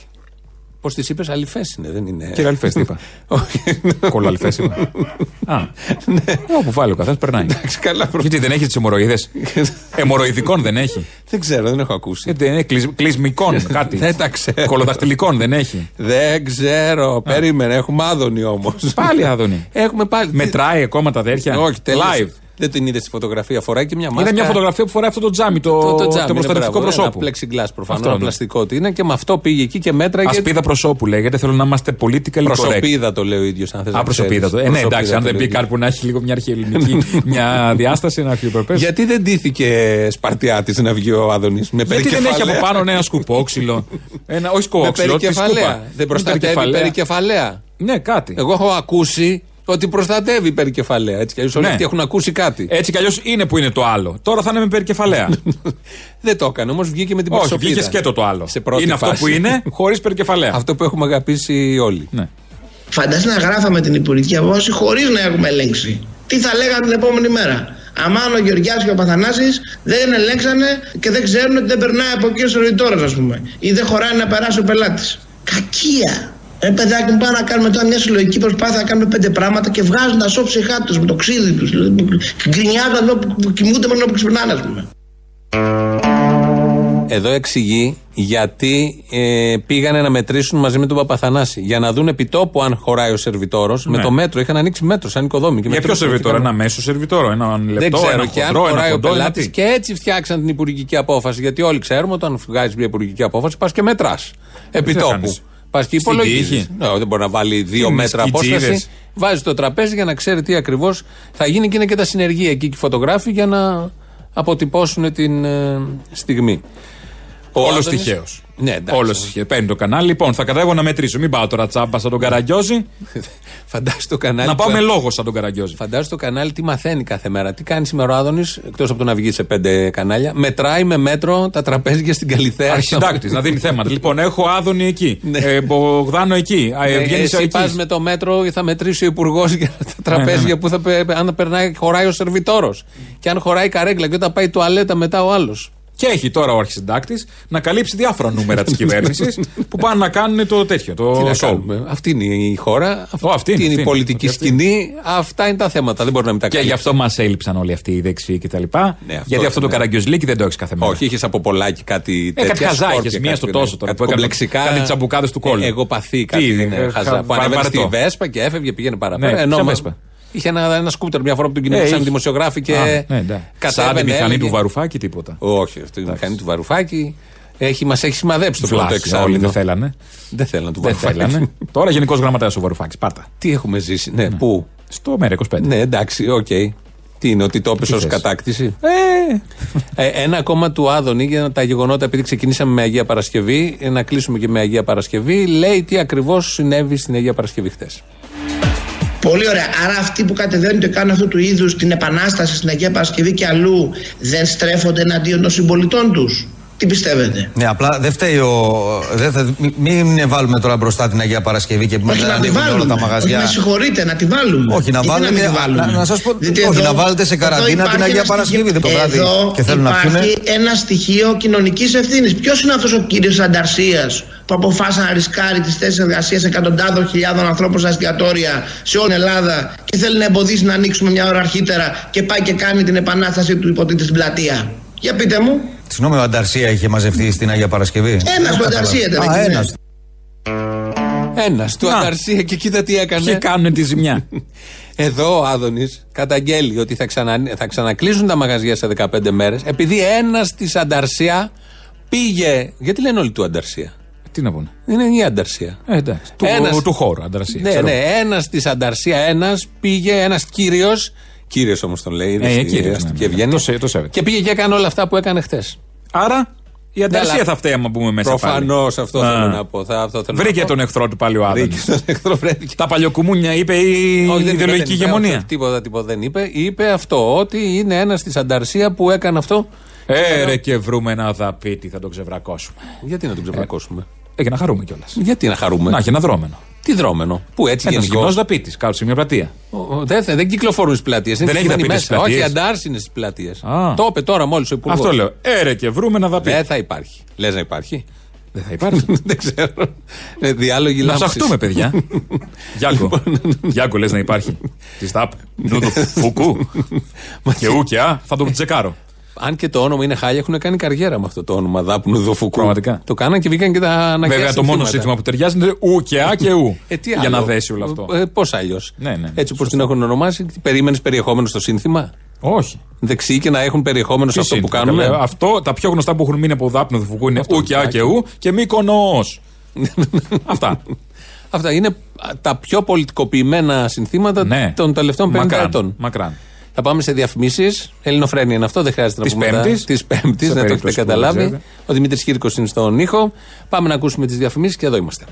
Υπάρχει. Πώ τις είπες, αληθέ είναι, δεν είναι; Κύριε Αλφέ, τι είπα; Κολοαλιφέ είπα. Α. Όπου βάλει ο καθένας περνάει. Ναι. καλά, προ- Γιατί δεν έχει τις αιμορροίδε. Αιμορροειδικών δεν έχει. Δεν ξέρω, δεν έχω ακούσει. Ε, Δεν είναι κλεισ- κλεισμικών κάτι. Δεν τα ξέρω. Κολοδαχτυλικών δεν έχει. Δεν ξέρω. Περίμενε, έχουμε άδωνη όμως. Πάλι άδωνη. Έχουμε πάλι. Μετράει ακόμα τα αδέρφια; Όχι, τέλειωσε. Live. Δεν την είδε στη φωτογραφία. Φοράει και μια μάσκα. Είναι μια φωτογραφία που φοράει αυτό το τζάμι, το, Το, το, το, τζάμι, είναι προστατευτικό μπράβο, προσώπου. Ένα plexiglass προφανώς. Αυτό, Ένα ναι. πλαστικό τι είναι και με αυτό πήγε εκεί και μέτραγε. Ασπίδα προσώπου λέγεται. Θέλω να είμαστε politically correct. Προσωπίδα το λέει ο ίδιος, αν θες Α, προσωπίδα το. Ε, ναι, εντάξει, αν δεν πει κάτι που να έχει λίγο μια αρχαιελληνική μια διάσταση, ένα αρχαιοπρεπέ. Γιατί δεν ντύθηκε Σπαρτιάτης να βγει ο Άδωνης με Γιατί δεν έχει από περικεφαλαία; πάνω ένα σκουπόξυλο. Ένα, όχι Με σκουπόξυλο, τη περικεφαλαία. σκούπα. Δεν προστατεύει Περικεφαλαία. περικεφαλαία. Ναι, κάτι. Εγώ έχω ακούσει ότι προστατεύει υπερκεφαλαία. Έτσι κι αλλιώς όλοι Ναι. αυτοί έχουν ακούσει κάτι. Έτσι κι αλλιώς είναι που είναι το άλλο. Τώρα θα είναι με περικεφαλαία. Δεν το έκανε όμως, βγήκε με την όχι, προσωπίδα. βγήκε σκέτο το άλλο. Σε πρώτη είναι αυτό φάση. που είναι χωρίς περικεφαλαία. Αυτό που έχουμε αγαπήσει όλοι. Ναι. Φανταστείτε να γράφαμε την υπουργική απόφαση χωρίς να έχουμε ελέγξει. Τι θα λέγανε την επόμενη μέρα. Αμάν ο Γεωργιάς και ο Παθανάσης δεν ελέγξανε και δεν ξέρουν ότι δεν περνάει από εκεί ο σερβιτόρα, ας πούμε. Ή δεν χωράει να περάσει ο πελάτης. Κακία. Ε, παιδάκι μου, πάμε να κάνουμε τώρα μια συλλογική προσπάθεια να κάνουμε πέντε πράγματα και βγάζουν τα σώψυχά τους με το ξύδι τους. Γκρινιάζουν εδώ που κοιμούνται μόνο που ξυπνάνε, ας πούμε. Εδώ εξηγεί γιατί ε, πήγανε να μετρήσουν μαζί με τον Παπαθανάση. Για να δουν επιτόπου αν χωράει ο σερβιτόρος. Με Ναι. το μέτρο είχαν ανοίξει μέτρο σαν οικοδόμη. και Για ποιο μετρούσαν σερβιτόρο, τι ένα κάνουν. μέσο σερβιτόρο, ένα λεπτό, Δεν ξέρω ένα και αν χοντρό, ένα χωράει ο κοντό, ένα πελάτης. τι. Και έτσι φτιάξαν την υπουργική απόφαση. Γιατί όλοι ξέρουμε ότι αν βγάζει μια υπουργική απόφαση, πας και μετράς. Επιτόπου. Κάνεις. Πας και Στην υπολογίζεις. τύχη. Ναι, δεν μπορεί να βάλει δύο είναι, μέτρα σκιτζίδες. απόσταση. Βάζει το τραπέζι για να ξέρει τι ακριβώς θα γίνει και είναι και τα συνεργεία εκεί και οι φωτογράφοι για να αποτυπώσουν την ε, στιγμή. Ο Όλος Άδωνης- τυχαίος. Ναι, εντάξει. Όλος τυχαίος. Παίρνει το κανάλι. Λοιπόν, θα κατέβω να μετρήσω. Μην πάω τώρα τσάμπα σαν τον Καραγκιόζη. Φαντάζεσαι το κανάλι. να πάω που- με λόγο σαν τον Καραγκιόζη. Φαντάζεσαι το κανάλι τι μαθαίνει κάθε μέρα. Τι κάνει σήμερα ο Άδωνης, εκτός από το να βγει σε πέντε κανάλια. Μετράει με μέτρο τα τραπέζια στην Καλυθέα. Αρχιντάκτης, να δίνει θέματα. Λοιπόν, έχω Άδωνη εκεί. ε, Μπογδάνο εκεί. Ε, Ε, βγαίνεις εσύ εκεί. πας με το μέτρο, θα μετρήσει ο υπουργός για τα τραπέζια ναι, ναι. που θα πε- αν περνάει, χωράει ο σερβιτόρος. Και αν χωράει η καρέκλα και όταν πάει τουαλέτα μετά ο άλλος. Και έχει τώρα ο αρχισυντάκτης να καλύψει διάφορα νούμερα της κυβέρνησης που πάνε να κάνουν το τέτοιο. Τι Το να show. κάνουμε. Αυτή είναι η χώρα. Ω, αυτή είναι, είναι αυτή η είναι. πολιτική Αυτή. σκηνή. Αυτά είναι τα θέματα. Δεν μπορεί να μην τα Και γι' καλύψει. αυτό μας έλειψαν όλοι αυτοί οι δεξιοί κτλ. Γιατί αυτό το ναι. καραγκιόζλίκι δεν το έχεις κάθε μέρα. Όχι, είχες από πολλάκι κάτι Ε, κάτι τέτοια χαζά σκόρπια, είχες, μία κάτι, στο τόσο ναι, τώρα, κάτι που έκανε κομπλεξικά. κάτι τσαμπουκάδες του κόλλου. Ε, Εγώ παθή Τι, κάτι. ε, είναι χαζά. χα- Που ανέβαινε στη βαρετό. Βέσπα και έφευγε, πήγαινε παραπέρα. Ναι, Ενώ ποια με- Βέσπα; Είχε ένα, ένα σκούτερ μια φορά που τον Ε, κυνηγούσαν είχε. δημοσιογράφοι και. Α, ναι, εντάξει. Σαν τη κατέβαινε. μηχανή έλεγε- του Βαρουφάκη τίποτα. Όχι, αυτή η μηχανή του Βαρουφάκη έχει, μας έχει σημαδέψει το πρώτο Βλάχια, εξάμεινο. όλοι δεν θέλανε. Δεν θέλανε του Δεν Βαρουφάκη. θέλανε. Τώρα γενικός γραμματέας ο Βαρουφάκης. Πάρτα. Τι έχουμε ζήσει, ναι, πού; Στο ΜΕΡΑ25. Ναι, εντάξει, οκ. Τι είναι, ότι το έπεσε ως θες; κατάκτηση; Ε, Ε, ένα ακόμα του Άδωνη για τα γεγονότα, επειδή ξεκινήσαμε με Αγία Παρασκευή, ε, να κλείσουμε και με Αγία Παρασκευή, λέει τι ακριβώς συνέβη στην Αγία Παρασκευή χθες. Πολύ ωραία. Άρα αυτοί που κατεβαίνουν και κάνουν αυτού του είδους την επανάσταση στην Αγία Παρασκευή και αλλού δεν στρέφονται εναντίον των συμπολιτών τους. Τι πιστεύετε; Ναι, απλά δεν φταίει ο. Δεν θα, μη- μην βάλουμε τώρα μπροστά την Αγία Παρασκευή και Όχι μετά να τη ανοίγουν όλα βάλουμε. τα μαγαζιά. Όχι, με συγχωρείτε, να τη βάλουμε. Όχι, να Γιατί βάλετε- μην τη να- βάλουμε; να- να σας πω- Δείτε όχι, να βάλετε σε εδώ καραντίνα την υπάρχει Αγία ένα Παρασκευή, στοιχείο- το βράδυ εδώ και θέλουν να υπάρχει πιούνε. ένα στοιχείο κοινωνικής ευθύνης. Ποιος είναι αυτός ο κύριος Ανταρσίας που αποφάσισε να ρισκάρει τις θέσεις εργασίας εκατοντάδων χιλιάδων ανθρώπων στα εστιατόρια σε όλη την Ελλάδα και θέλει να εμποδίσει να ανοίξουμε μια ώρα αρχίτερα και πάει και κάνει την επανάσταση του υποτίθεται στην πλατεία. Για πείτε μου. Συγγνώμη, ο Ανταρσία είχε μαζευτεί στην Αγία Παρασκευή. Ένας του Ανταρσία ήταν Α, εκεί, ναι. ένας. Ένας του Να. Ανταρσία και κοίτα τι έκανε. Και κάνουν τη ζημιά. Εδώ ο Άδωνης καταγγέλει ότι θα, ξανα, θα ξανακλείσουν τα μαγαζιά σε 15 μέρες επειδή ένας της Ανταρσία πήγε. Γιατί λένε όλοι του Ανταρσία; Τι να πούνε; Είναι η Ανταρσία. Ε, εντάξει. Του, Ένας- του χώρου, αντρασία. Ναι, ξέρω. ναι, ένας της Ανταρσία, ένας πήγε, ένας κύριος. Κύριος όμως τον λέει. Ε, είναι κύριος, αστική ναι, ναι, ευγένεια. το σε- το σέβεται. Και πήγε και έκανε όλα αυτά που έκανε χθες. Άρα η ανταρσία αλλά- θα φταίει άμα μπούμε μέσα. Προφανώς πάλι. αυτό Α. θέλω να πω. Θα, αυτό θέλω Βρήκε να πω. τον εχθρό του πάλι ο Άδωνης. Βρήκε τον εχθρό, βρέθηκε. Τα παλιοκουμούνια είπε η Όχι, δεν είπε, ιδεολογική δεν είπε, ηγεμονία. όχι, Τίποτα, τίποτα δεν είπε. Είπε αυτό, ότι είναι ένας της Ανταρσία που έκανε αυτό. Ε, ρε και βρούμε ένα δαπίτι, θα τον ξεβρακώσουμε. Γιατί να τον ξεβρακώσουμε; Ε, για να χαρούμε κιόλας. Γιατί να χαρούμε; Να έχει ένα δρόμενο. Τι δρόμενο. Πού έτσι Ένα γενικώ. κοινό δαπίτης, κάτω σε μια πλατεία. Δεν, δεν κυκλοφορούν στις πλατείες. Δεν έχει δαπίτες στις Όχι, πλατείες. αντάρση είναι στις πλατείες. Α. Το είπε τώρα μόλις ο υπουργός. Αυτό λέω. Ε, ρε και βρούμε ένα δαπίτι. Δεν θα υπάρχει. Λες να υπάρχει. Δεν θα υπάρχει. δεν ξέρω. Ε, διάλογοι Να λάμψης. ψαχτούμε, παιδιά. Γιάκο. Γιάκο, λες να υπάρχει. Της ΤΑΠ. Νούτο Φουκού. Και ου και α, θα το τσεκάρω. Αν και το όνομα είναι χάλια, έχουν κάνει καριέρα με αυτό το όνομα Δάπνου Δοφουκού. Πραγματικά. Το κάναν και βγήκαν και τα αναγκαία Βέβαια, το μόνο συνθήματα. σύνθημα που ταιριάζει είναι ου και α και ου. Ε, τι Για άλλο; να δέσει όλο αυτό. Ε, Πώς αλλιώς; Ναι, ναι. Έτσι όπως την έχουν ονομάσει, περίμενες περιεχόμενο στο σύνθημα; Όχι. Δεξί και να έχουν περιεχόμενο σε Τι αυτό που σύνθημα, κάνουν; καλέ. Αυτό, τα πιο γνωστά που έχουν μείνει από δάπνο του Φουκού είναι Αυτό, ου και α α και και ου και Μύκονος. Αυτά. Αυτά είναι τα πιο πολιτικοποιημένα συνθήματα Ναι. των τελευταίων 50 Μακράν. ετών. Μακράν. Θα πάμε σε διαφημίσεις. Ελληνοφρένια είναι αυτό, δεν χρειάζεται Της να πούμε. Πέμπτης. Της Πέμπτης, Σε δεν το έχετε περίπτωση που δεν καταλάβει. ξέρετε. Ο Δημήτρης Κύρκος είναι στον ήχο. Πάμε να ακούσουμε τις διαφημίσεις και εδώ είμαστε.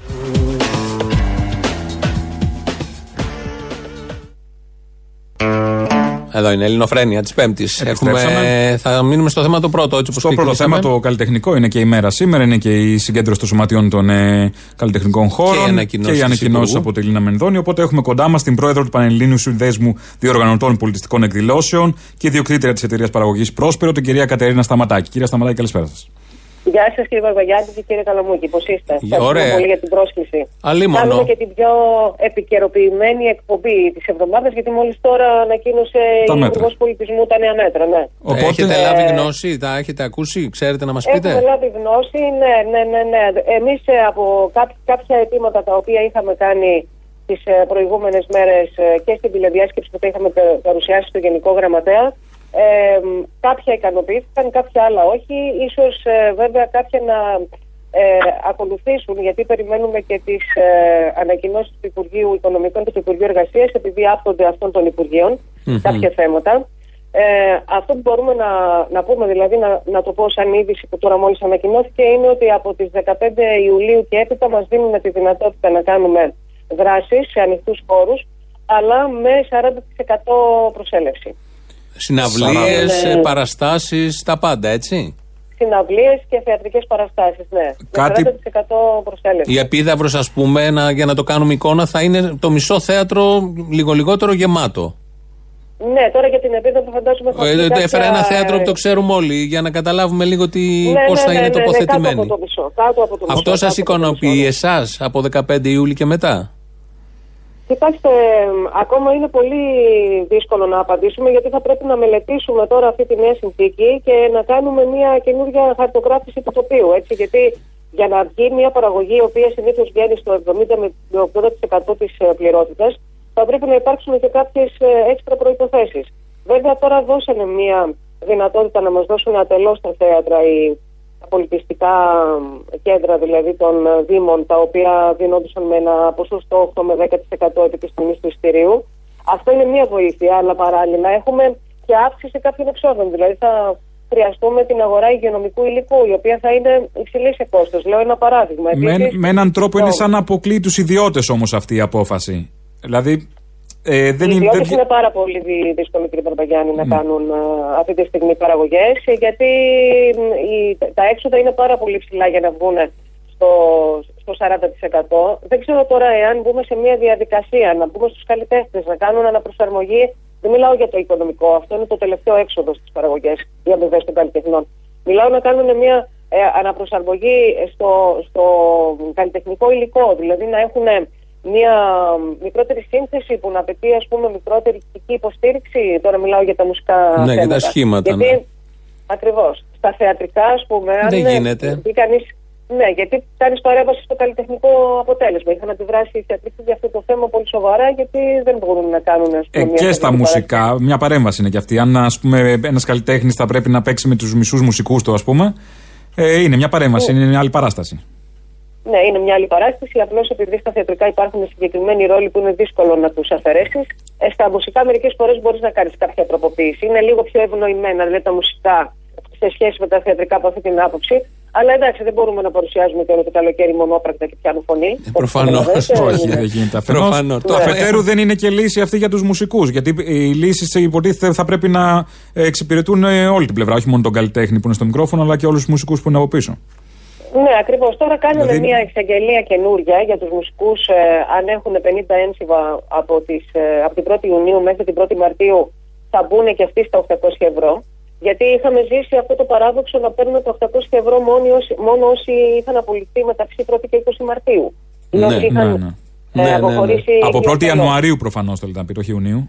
Εδώ είναι Ελληνοφρένια της Πέμπτης. Επιστρέψαμε. Θα μείνουμε στο θέμα το πρώτο, έτσι όπως Στο πρώτο θέμα, το καλλιτεχνικό, είναι και η μέρα σήμερα, είναι και η συγκέντρωση των σωματείων των ε, καλλιτεχνικών χώρων Και οι ανακοινώσεις και οι της ανακοινώσει Υπουργού. από τη Λίνα Μενδώνη. Οπότε έχουμε κοντά μας την πρόεδρο του Πανελλήνιου Συνδέσμου Διοργανωτών Πολιτιστικών Εκδηλώσεων και ιδιοκτήτρια της εταιρείας παραγωγής Πρόσπερο, την κυρία Κατερίνα Σταματάκη. Κυρία Σταματάκη, καλησπέρα σας. Γεια σας κύριε Βαρβαγιάννη και κύριε Καλαμούκη. Πώς είστε, Ευχαριστούμε ωραία. πολύ για την πρόσκληση. Αλίμονο. Κάνουμε και την πιο επικαιροποιημένη εκπομπή της εβδομάδας, γιατί μόλις τώρα ανακοίνωσε Τα η μέτρα. Υπουργός Πολιτισμού τα νέα μέτρα. Ναι. Έχετε Ε, λάβει γνώση, τα έχετε ακούσει, ξέρετε να μας πείτε; Έχουμε λάβει γνώση, ναι, ναι, ναι. ναι. Εμείς από κάπ- κάποια αιτήματα τα οποία είχαμε κάνει τις προηγούμενες μέρες και στην τηλεδιάσκεψη που τα είχαμε πε- παρουσιάσει στο Γενικό Γραμματέα, ε, μ, κάποια ικανοποιήθηκαν, κάποια άλλα όχι. Ίσως ε, βέβαια κάποια να ε, ακολουθήσουν, γιατί περιμένουμε και τις ε, ανακοινώσεις του Υπουργείου Οικονομικών και του Υπουργείου Εργασίας, επειδή άπτονται αυτών των Υπουργείων Μμμ. κάποια θέματα. Ε, αυτό που μπορούμε να, να πούμε, δηλαδή να, να το πω σαν είδηση που τώρα μόλις ανακοινώθηκε, είναι ότι από τις 15 Ιουλίου και έπειτα μας δίνουν τη δυνατότητα να κάνουμε δράσεις σε ανοιχτούς χώρους, αλλά με 40% προσέλευση. Συναυλίες, Ναι. παραστάσεις, τα πάντα, έτσι. Συναυλίες και θεατρικές παραστάσεις, ναι. Κάτι- Με 40% προσέλευση. Η επίδαυρο, ας πούμε, να, για να το κάνουμε εικόνα, θα είναι το μισό θέατρο λίγο λιγότερο γεμάτο. Ναι, τώρα για την επίδοση φαντάζομαι θα Ε, πει ε, κάποια- Έφερα ένα θέατρο που το ξέρουμε όλοι, για να καταλάβουμε λίγο τι, Ναι, πώς ναι, θα ναι, είναι ναι, ναι, τοποθετημένοι. κάτω από το μισό. Κάτω από το μισό, Αυτό κάτω σα από το ικανοποιεί εσάς από 15 Ιούλη και μετά; Κοιτάξτε, εμ, ακόμα είναι πολύ δύσκολο να απαντήσουμε γιατί θα πρέπει να μελετήσουμε τώρα αυτή τη νέα συνθήκη και να κάνουμε μια καινούργια χαρτογράφηση του τοπίου. Έτσι, γιατί για να βγει μια παραγωγή η οποία συνήθως βγαίνει στο 70 με 80% της πληρότητας, θα πρέπει να υπάρξουν και κάποιες έξτρα προποθέσει. Βέβαια, τώρα δώσανε μια δυνατότητα να μας δώσουν ατελώς τα θέατρα οι τα πολιτιστικά κέντρα δηλαδή των ε, Δήμων τα οποία δίνονταν με ένα ποσοστό 8 με 10% επί της τιμής του εισιτηρίου. Αυτό είναι μία βοήθεια, αλλά παράλληλα έχουμε και αύξηση κάποιων εξόδων. Δηλαδή θα χρειαστούμε την αγορά υγειονομικού υλικού, η οποία θα είναι υψηλή σε κόστος. Λέω ένα παράδειγμα. Με, Επίσης, με έναν τρόπο είναι το- σαν να αποκλείει τους ιδιώτες όμως αυτή η απόφαση. Δηλαδή. Ε, δεν οι είναι, ιδιώτες δεν... είναι πάρα πολύ δυ- δύσκολο, κύριε Παρπαγιάννη, να Ναι. κάνουν α, αυτή τη στιγμή παραγωγές, γιατί μ, οι- τα έξοδα είναι πάρα πολύ ψηλά για να βγουν στο, στο 40%. Δεν ξέρω τώρα εάν μπούμε σε μια διαδικασία να μπούμε στους καλλιτέχνες, να κάνουν αναπροσαρμογή. Δεν μιλάω για το οικονομικό, αυτό είναι το τελευταίο έξοδο στις παραγωγές, οι αμοιβές των καλλιτεχνών. Μιλάω να κάνουν μια ε, αναπροσαρμογή στο, στο καλλιτεχνικό υλικό, δηλαδή να έχουν μια μικρότερη σύνθεση που να απαιτεί ας πούμε μικρότερη ηθική υποστήριξη. Τώρα μιλάω για τα μουσικά Ναι, για τα θέματα. σχήματα, Γιατί, ναι. ακριβώς, στα θεατρικά ας πούμε... αν Δεν είναι- γίνεται. δει κανείς, ναι, γιατί κάνεις παρέμβαση στο καλλιτεχνικό αποτέλεσμα. Είχαν αντιδράσει οι θεατρικοί για αυτό το θέμα πολύ σοβαρά, γιατί δεν μπορούν να κάνουν ας πούμε, Ε, μια και τέτοια στα παράσταση. μουσικά, μια παρέμβαση είναι και αυτή. Αν ας πούμε ένας καλλιτέχνης θα πρέπει να παίξει με τους μισούς μουσικούς του, ας πούμε, ε, είναι μια παρέμβαση, είναι μια άλλη παράσταση. Ναι, είναι μια άλλη παράσταση. Απλώς επειδή στα θεατρικά υπάρχουν συγκεκριμένοι ρόλοι που είναι δύσκολο να τους αφαιρέσεις. Ε, στα μουσικά, μερικές φορές μπορείς να κάνεις κάποια τροποποίηση. Είναι λίγο πιο ευνοημένα δηλαδή τα μουσικά σε σχέση με τα θεατρικά από αυτή την άποψη. Αλλά εντάξει, δεν μπορούμε να παρουσιάζουμε και όλο το καλοκαίρι μονόπρακτα και πιάνουν φωνή. Προφανώς. Όχι, δεν γίνεται. Αφενός, Προφανώς. Το Ναι. αφετέρου δεν είναι και λύση αυτή για τους μουσικούς. Γιατί οι λύσει υποτίθεται θα πρέπει να ε, εξυπηρετούν ε, όλη την πλευρά. Όχι μόνο τον καλλιτέχνη που είναι στο μικρόφωνο, αλλά και όλους τους μουσικούς που είναι από πίσω. Ναι, ακριβώς. Τώρα κάνουμε Δηλαδή- μια εξαγγελία καινούρια για τους μουσικούς. Ε, αν έχουν 50 ένσημα από, τις, ε, από την 1η Ιουνίου μέχρι την 1η Μαρτίου, θα μπουν και αυτοί στα 800 ευρώ. Γιατί είχαμε ζήσει αυτό το παράδοξο να παίρνουν τα 800 ευρώ μόνο όσοι, μόνο όσοι είχαν απολυθεί μεταξύ 1η και 20 Μαρτίου. Οι Ναι, όσοι είχαν, ναι, ναι. ε, Ναι, ναι, ναι. αποχωρήσει Από 1η ιδιαίτερα. Ιανουαρίου προφανώς θέλετε να πείτε, όχι Ιουνίου.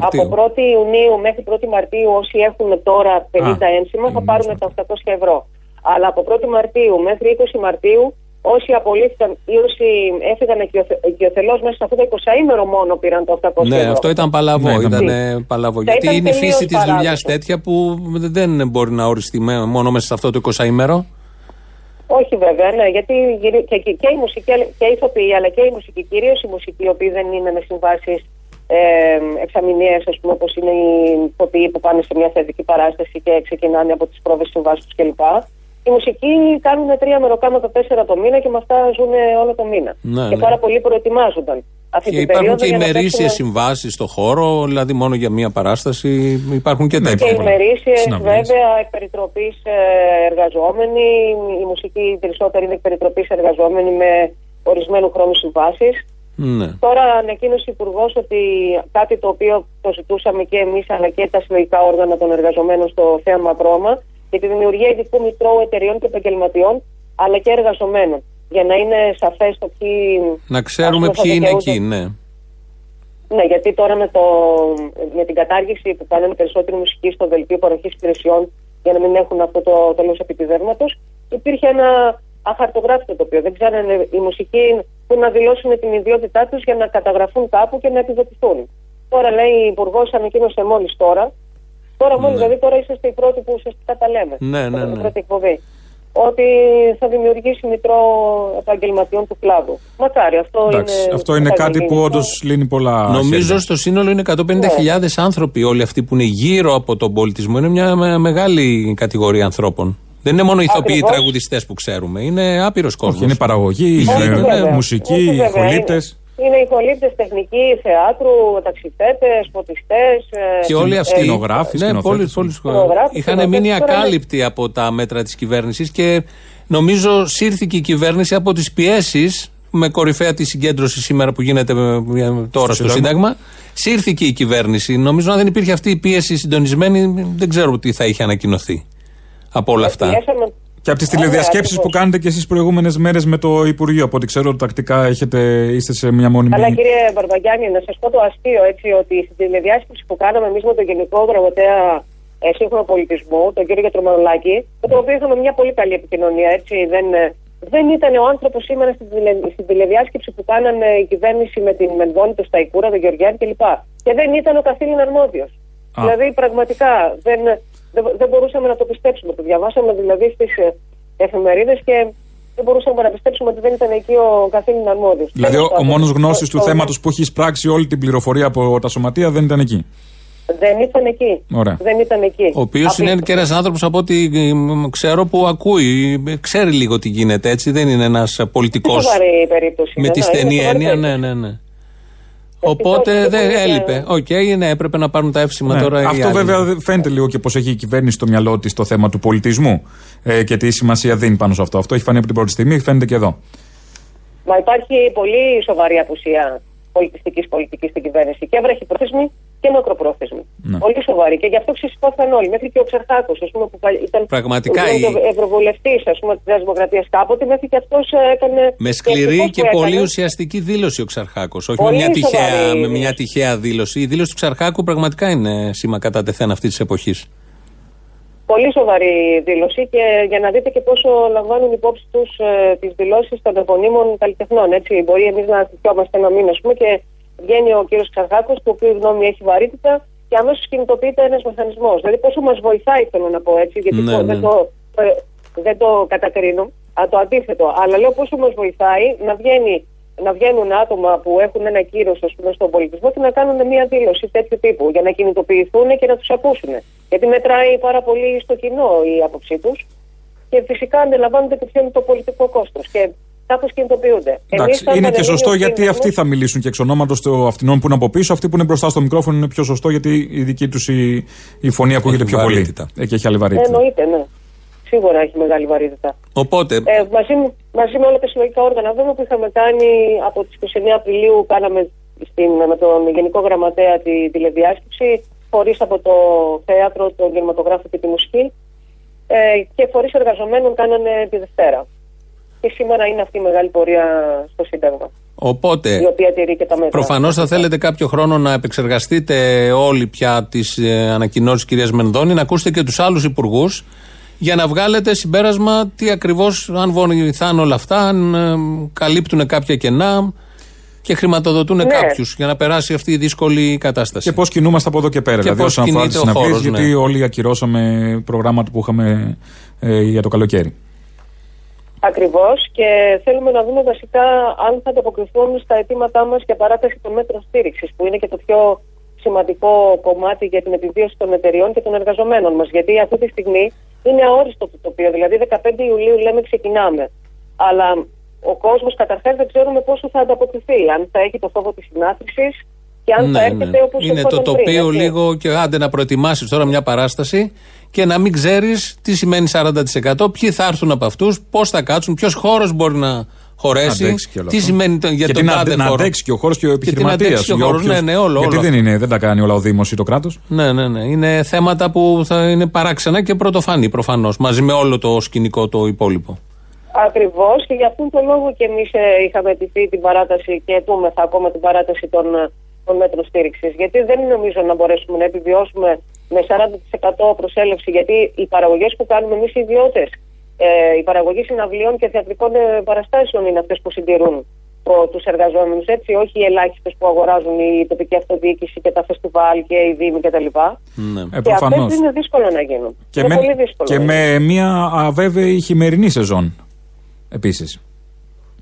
Από 1η Ιουνίου μέχρι 1η Μαρτίου όσοι έχουν τώρα 50 Α, ένσημα θα πάρουν τα 800 ευρώ. Αλλά από 1η Μαρτίου μέχρι 20 Μαρτίου όσοι απολύθηκαν ή όσοι έφυγαν οικειοθελώς μέσα σε αυτό το 20ήμερο μόνο πήραν τα 800 Ναι, ευρώ. αυτό ήταν παλαβό. Ναι, ήταν ναι. ε, παλαβό. Θα Γιατί ήταν είναι η τελείως φύση της δουλειάς παράδοξο. τέτοια που δεν μπορεί να οριστεί με- μόνο μέσα σε αυτό το 20ήμερο. Όχι βέβαια, ναι, γιατί γυρι- και, και, και η μουσική αλλά- και οι ηθοποιοί αλλά και η μουσική, κυρίως οι μουσικοί οι οποίοι δεν είναι με συμβάσεις ε, εξαμηνίες, ας πούμε, όπως είναι οι ηθοποιοί που πάνε σε μια θεατρική παράσταση και ξεκινάνε από τις πρόβες συμβάσεις τους κλπ. Οι μουσικοί κάνουν τρία μεροκάματα τέσσερα το μήνα και με αυτά ζουν όλο το μήνα. Ναι, και ναι. πάρα πολλοί προετοιμάζονταν. Αυτή Και την υπάρχουν περίοδο και για να ημερήσιες παίξουν- συμβάσεις στο χώρο, δηλαδή μόνο για μία παράσταση. Υπάρχουν και Και τέτοια. ημερήσιες, Συναυλίες. βέβαια, εκ περιτροπής εργαζόμενοι. Η μουσική περισσότερη είναι εκ περιτροπής εργαζόμενοι με ορισμένου χρόνου συμβάσεις. Ναι. Τώρα ανακοίνωσε ο Υπουργός ότι κάτι το οποίο το ζητούσαμε και εμείς αλλά και τα συλλογικά όργανα των εργαζομένων στο θέαμα Πρώμα για τη δημιουργία ειδικού μητρώου εταιριών και επαγγελματιών αλλά και εργαζομένων. Για να είναι σαφές το ποιοι. Να ξέρουμε ας πούμε, θα ποιοι είναι δικαιούνται. εκεί, ναι. Ναι, γιατί τώρα με, το, με την κατάργηση που κάνανε περισσότεροι μουσικοί στο δελτίο παροχής υπηρεσιών για να μην έχουν αυτό το τέλος επιδέρματο, υπήρχε ένα αχαρτογράφητο τοπίο. Δεν ξέρανε οι μουσικοί που να δηλώσουν την ιδιότητά τους για να καταγραφούν κάπου και να επιδοτηθούν. Τώρα λέει η Υπουργός, ανακοίνωσε μόλις τώρα. Τώρα μόλι, δηλαδή τώρα είσαστε οι πρώτοι που ουσιαστικά τα λέμε. Ναι, ναι, Στην ναι. πρώτη εκπομπή. Ότι θα δημιουργήσει μητρό επαγγελματιών του κλάδου. Μακάρι, αυτό Εντάξει, είναι. αυτό είναι κάτι που όντως λύνει πολλά. Νομίζω χέρια. στο σύνολο είναι 150.000 Ναι. άνθρωποι όλοι αυτοί που είναι γύρω από τον πολιτισμό. Είναι μια με- μεγάλη κατηγορία ανθρώπων. Δεν είναι μόνο ηθοποιοί Ακριβώς. τραγουδιστές που ξέρουμε. Είναι άπειρος κόσμος. Όχι, είναι παραγωγή, Όχι, είναι βέβαια. μουσική, Όχι, βέβαια, ηχολήπτες. Είναι, είναι ηχολήπτε, τεχνικοί, θεάτρου, ταξιτέτε, φωτιστές. Και όλοι αυτοί. σκηνογράφοι, ναι, σκηνοθέτες. πολλοί, πολλοί Σκηνογράφοι, είχαν σκηνοθέτες, μείνει τώρα είναι- ακάλυπτοι από τα μέτρα της κυβέρνησης και νομίζω σύρθηκε η κυβέρνηση από τις πιέσεις με κορυφαία τη συγκέντρωση σήμερα που γίνεται ε, τώρα στο Σύνταγμα. Σύνταγμα. Σύρθηκε η κυβέρνηση. Νομίζω αν δεν υπήρχε αυτή η πίεση συντονισμένη, δεν ξέρω τι θα είχε ανακοινωθεί από όλα αυτά. Πιέσαμε- Και από τις Ωραία, τηλεδιασκέψεις που ακριβώς. κάνετε και εσείς προηγούμενες μέρες με το Υπουργείο. Από ό,τι ξέρω, τακτικά έχετε, είστε σε μια μόνιμη. Αλλά κύριε Μπαρμπαγιάννη, να σας πω το αστείο έτσι ότι στην τηλεδιάσκεψη που κάναμε εμείς με τον Γενικό Γραμματέα ε, Σύγχρονου Πολιτισμού, τον κύριο Γιατρομαρολάκη, με τον οποίο είχαμε μια πολύ καλή επικοινωνία. Έτσι, δεν, ε, δεν ήταν ο άνθρωπος σήμερα στην, τηλε, στην τηλεδιάσκεψη που κάνανε η κυβέρνηση με την Μενδόνη, τον Σταϊκούρα, τον Γεωργιάννη κλπ. Και δεν ήταν ο καθήλυν αρμόδιος. Α. Δηλαδή, πραγματικά δεν, δεν, δεν μπορούσαμε να το πιστέψουμε. Το διαβάσαμε δηλαδή στις εφημερίδες και δεν μπορούσαμε να πιστέψουμε ότι δεν ήταν εκεί ο καθ' ύλην αρμόδιος. Δηλαδή, ο, ο μόνος γνώστη του θέματος που έχει εισπράξει όλη την πληροφορία από τα σωματεία δεν ήταν εκεί. Δεν ήταν εκεί. Ωραία. Δεν ήταν εκεί. Ο οποίος είναι και ένας άνθρωπος από ό,τι ε, μ, ξέρω που ακούει, ε, ξέρει λίγο τι γίνεται έτσι. Δεν είναι ένας πολιτικός. Σοβαρή περίπτωση. Με τη ναι, στενή είναι σοβαρή έννοια, ναι, περίπτωση. ναι, ναι. Οπότε δεν έλειπε. Οκ, ναι, έπρεπε να πάρουν τα εύσημα Ναι. τώρα. οι Αυτό άλλοι. βέβαια δεν φαίνεται λίγο και πώ έχει η κυβέρνηση στο μυαλό της το θέμα του πολιτισμού ε, και τι σημασία δίνει πάνω σε αυτό. Αυτό έχει φανεί από την πρώτη στιγμή, φαίνεται και εδώ. Μα υπάρχει πολύ σοβαρή απουσία πολιτιστικής πολιτικής στην κυβέρνηση. Και βραχυπρόθεσμη και μακροπρόθεσμη. Ναι. Πολύ σοβαρή. Και γι' αυτό ξεσηκώθηκαν όλοι. Μέχρι και ο Ξερχάκο, ας πούμε, που πα- ήταν Πραγματικά, ήταν η- ευρωβουλευτής της Νέας Δημοκρατίας κάποτε, μέχρι και αυτός έκανε. Με σκληρή ευτυχώς και που πολύ έκανε. ουσιαστική δήλωση ο Ξαρχάκος. Όχι με Πολύ μια, τυχαία, σοβαρή με μια τυχαία δήλωση. Η δήλωση του Ξαρχάκου πραγματικά είναι σήμα κατά τεθέν αυτή της εποχής. Πολύ σοβαρή δήλωση και για να δείτε και πόσο λαμβάνουν υπόψη τους ε, τις δηλώσεις των επωνύμων καλλιτεχνών. Έτσι. Μπορεί εμείς να θυμόμαστε ένα μήνα, ας πούμε, και βγαίνει ο κύριος Ξαρχάκο, του οποίου η γνώμη έχει βαρύτητα, και αμέσως κινητοποιείται ένας μηχανισμός. Δηλαδή, πόσο μας βοηθάει, θέλω να πω έτσι, γιατί Ναι, το- ναι. δεν, το, ε, δεν το κατακρίνω, α, το αντίθετο. Αλλά λέω πόσο μας βοηθάει να βγαίνει να βγαίνουν άτομα που έχουν ένα κύριο στον πολιτισμό και να κάνουν μια δήλωση τέτοιου τύπου για να κινητοποιηθούν και να τους ακούσουν. Γιατί μετράει πάρα πολύ στο κοινό η άποψή τους. και φυσικά αντιλαμβάνονται και ποιο είναι το πολιτικό κόστος. Και κάπως κινητοποιούνται. Εντάξει, Εμείς είναι σαν και σωστό πανελλήνιος γιατί σύνδεσμος- αυτοί θα μιλήσουν και εξ ονόματος των αυτινών που είναι από πίσω. Αυτοί που είναι μπροστά στο μικρόφωνο είναι πιο σωστό γιατί η δική τους η, η φωνή ακούγεται πιο πολύ. βαρύτητα. Ε, και έχει άλλη βαρύτητα. Εννοείται, ναι. Σίγουρα έχει μεγάλη βαρύτητα. Οπότε, Ε, μαζί, μαζί με όλα τα συλλογικά όργανα βέβαια που είχαμε κάνει από τις 29 Απριλίου κάναμε στην, με τον Γενικό Γραμματέα τη τηλεδιάσκεψη φορείς από το θέατρο, τον κινηματογράφο και τη μουσική ε, και φορείς εργαζομένων κάνανε τη Δευτέρα. Και σήμερα είναι αυτή η μεγάλη πορεία στο Σύνταγμα, οπότε η οποία τηρεί και τα μέτρα. Προφανώς θα θέλετε κάποιο χρόνο να επεξεργαστείτε όλοι πια τις ε, ανακοινώσεις κυρίας Μενδώνη, να ακούσετε και τους άλλους υπουργούς για να βγάλετε συμπέρασμα τι ακριβώς, αν βοηθάνε όλα αυτά, αν ε, καλύπτουν κάποια κενά και χρηματοδοτούν Ναι. κάποιους για να περάσει αυτή η δύσκολη κατάσταση. Και πώς κινούμαστε από εδώ και πέρα. Και δηλαδή, πώς όσον αφορά τις κινείται ο συναυλίες, χώρος, γιατί ναι. όλοι ακυρώσαμε προγράμματα που είχαμε ε, για το καλοκαίρι. Ακριβώς και θέλουμε να δούμε βασικά αν θα ανταποκριθούν στα αιτήματά μας για παράταση των μέτρων στήριξης, που είναι και το πιο σημαντικό κομμάτι για την επιβίωση των εταιριών και των εργαζομένων μας. Γιατί αυτή τη στιγμή είναι αόριστο το τοπίο. Δηλαδή, 15 Ιουλίου λέμε ξεκινάμε. Αλλά ο κόσμος καταρχάς δεν ξέρουμε πόσο θα ανταποκριθεί. Αν θα έχει το φόβο της συνάθρησης και αν θα Ναι, έρχεται ναι. όπως Είναι το τοπίο λίγο και άντε να προετοιμάσεις τώρα μια παράσταση και να μην ξέρεις τι σημαίνει 40%, ποιοι θα έρθουν από αυτούς, πώς θα κάτσουν, ποιος χώρος μπορεί να χωρέσει, αντέξει και όλο τι αυτό. σημαίνει το, για και τον την τάδε αντε- να χώρο. αντέξει και ο χώρος και ο Και την επιχειρηματίας. αντέξει και ο χώρος, ναι, ναι, όλο, Γιατί όλο δεν, αυτό. είναι, δεν τα κάνει όλα ο Δήμος ή το κράτος. Ναι, ναι, ναι. Είναι θέματα που θα είναι παράξενα και πρωτοφανή προφανώς, μαζί με όλο το σκηνικό το υπόλοιπο. Ακριβώς και για αυτόν τον λόγο και εμείς είχαμε αιτηθεί την παράταση και αιτούμεθα ακόμα την παράταση των, ε, των μέτρων στήριξης. Γιατί δεν νομίζω να μπορέσουμε να επιβιώσουμε με 40% προσέλευση, γιατί οι παραγωγές που κάνουμε εμείς οι ιδιώτες, ε, η παραγωγή συναυλίων και θεατρικών ε, παραστάσεων είναι αυτές που συντηρούν τους εργαζόμενους, έτσι, όχι οι ελάχιστες που αγοράζουν η τοπική αυτοδιοίκηση και τα φεστιβάλ και οι δήμοι κτλ. Ναι. Ε, και αυτές προφανώς. είναι δύσκολο να γίνουν. Και, είναι με, πολύ δύσκολο. και με μια αβέβαιη χειμερινή σεζόν. Επίσης.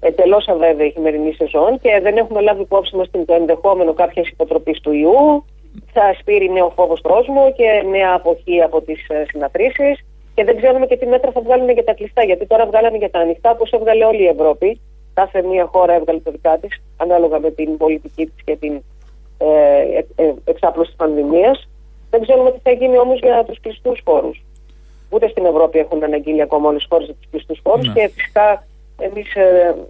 Εντελώς αβέβαιη η χειμερινή σεζόν και δεν έχουμε λάβει υπόψη μας το ενδεχόμενο κάποιας υποτροπής του ιού. Θα σπείρει νέο φόβο στον κόσμο και νέα αποχή από τις συναθρήσεις. Και δεν ξέρουμε και τι μέτρα θα βγάλουν για τα κλειστά. Γιατί τώρα βγάλανε για τα ανοιχτά, όπως έβγαλε όλη η Ευρώπη. Κάθε μία χώρα έβγαλε το δικά της, ανάλογα με την πολιτική της και την ε, ε, ε, εξάπλωση της πανδημίας. Δεν ξέρουμε τι θα γίνει όμως για τους κλειστούς χώρους. Ούτε στην Ευρώπη έχουν αναγγείλει ακόμα όλες τις χώρες για τους κλειστούς χώρους Ναι. και φυσικά εμείς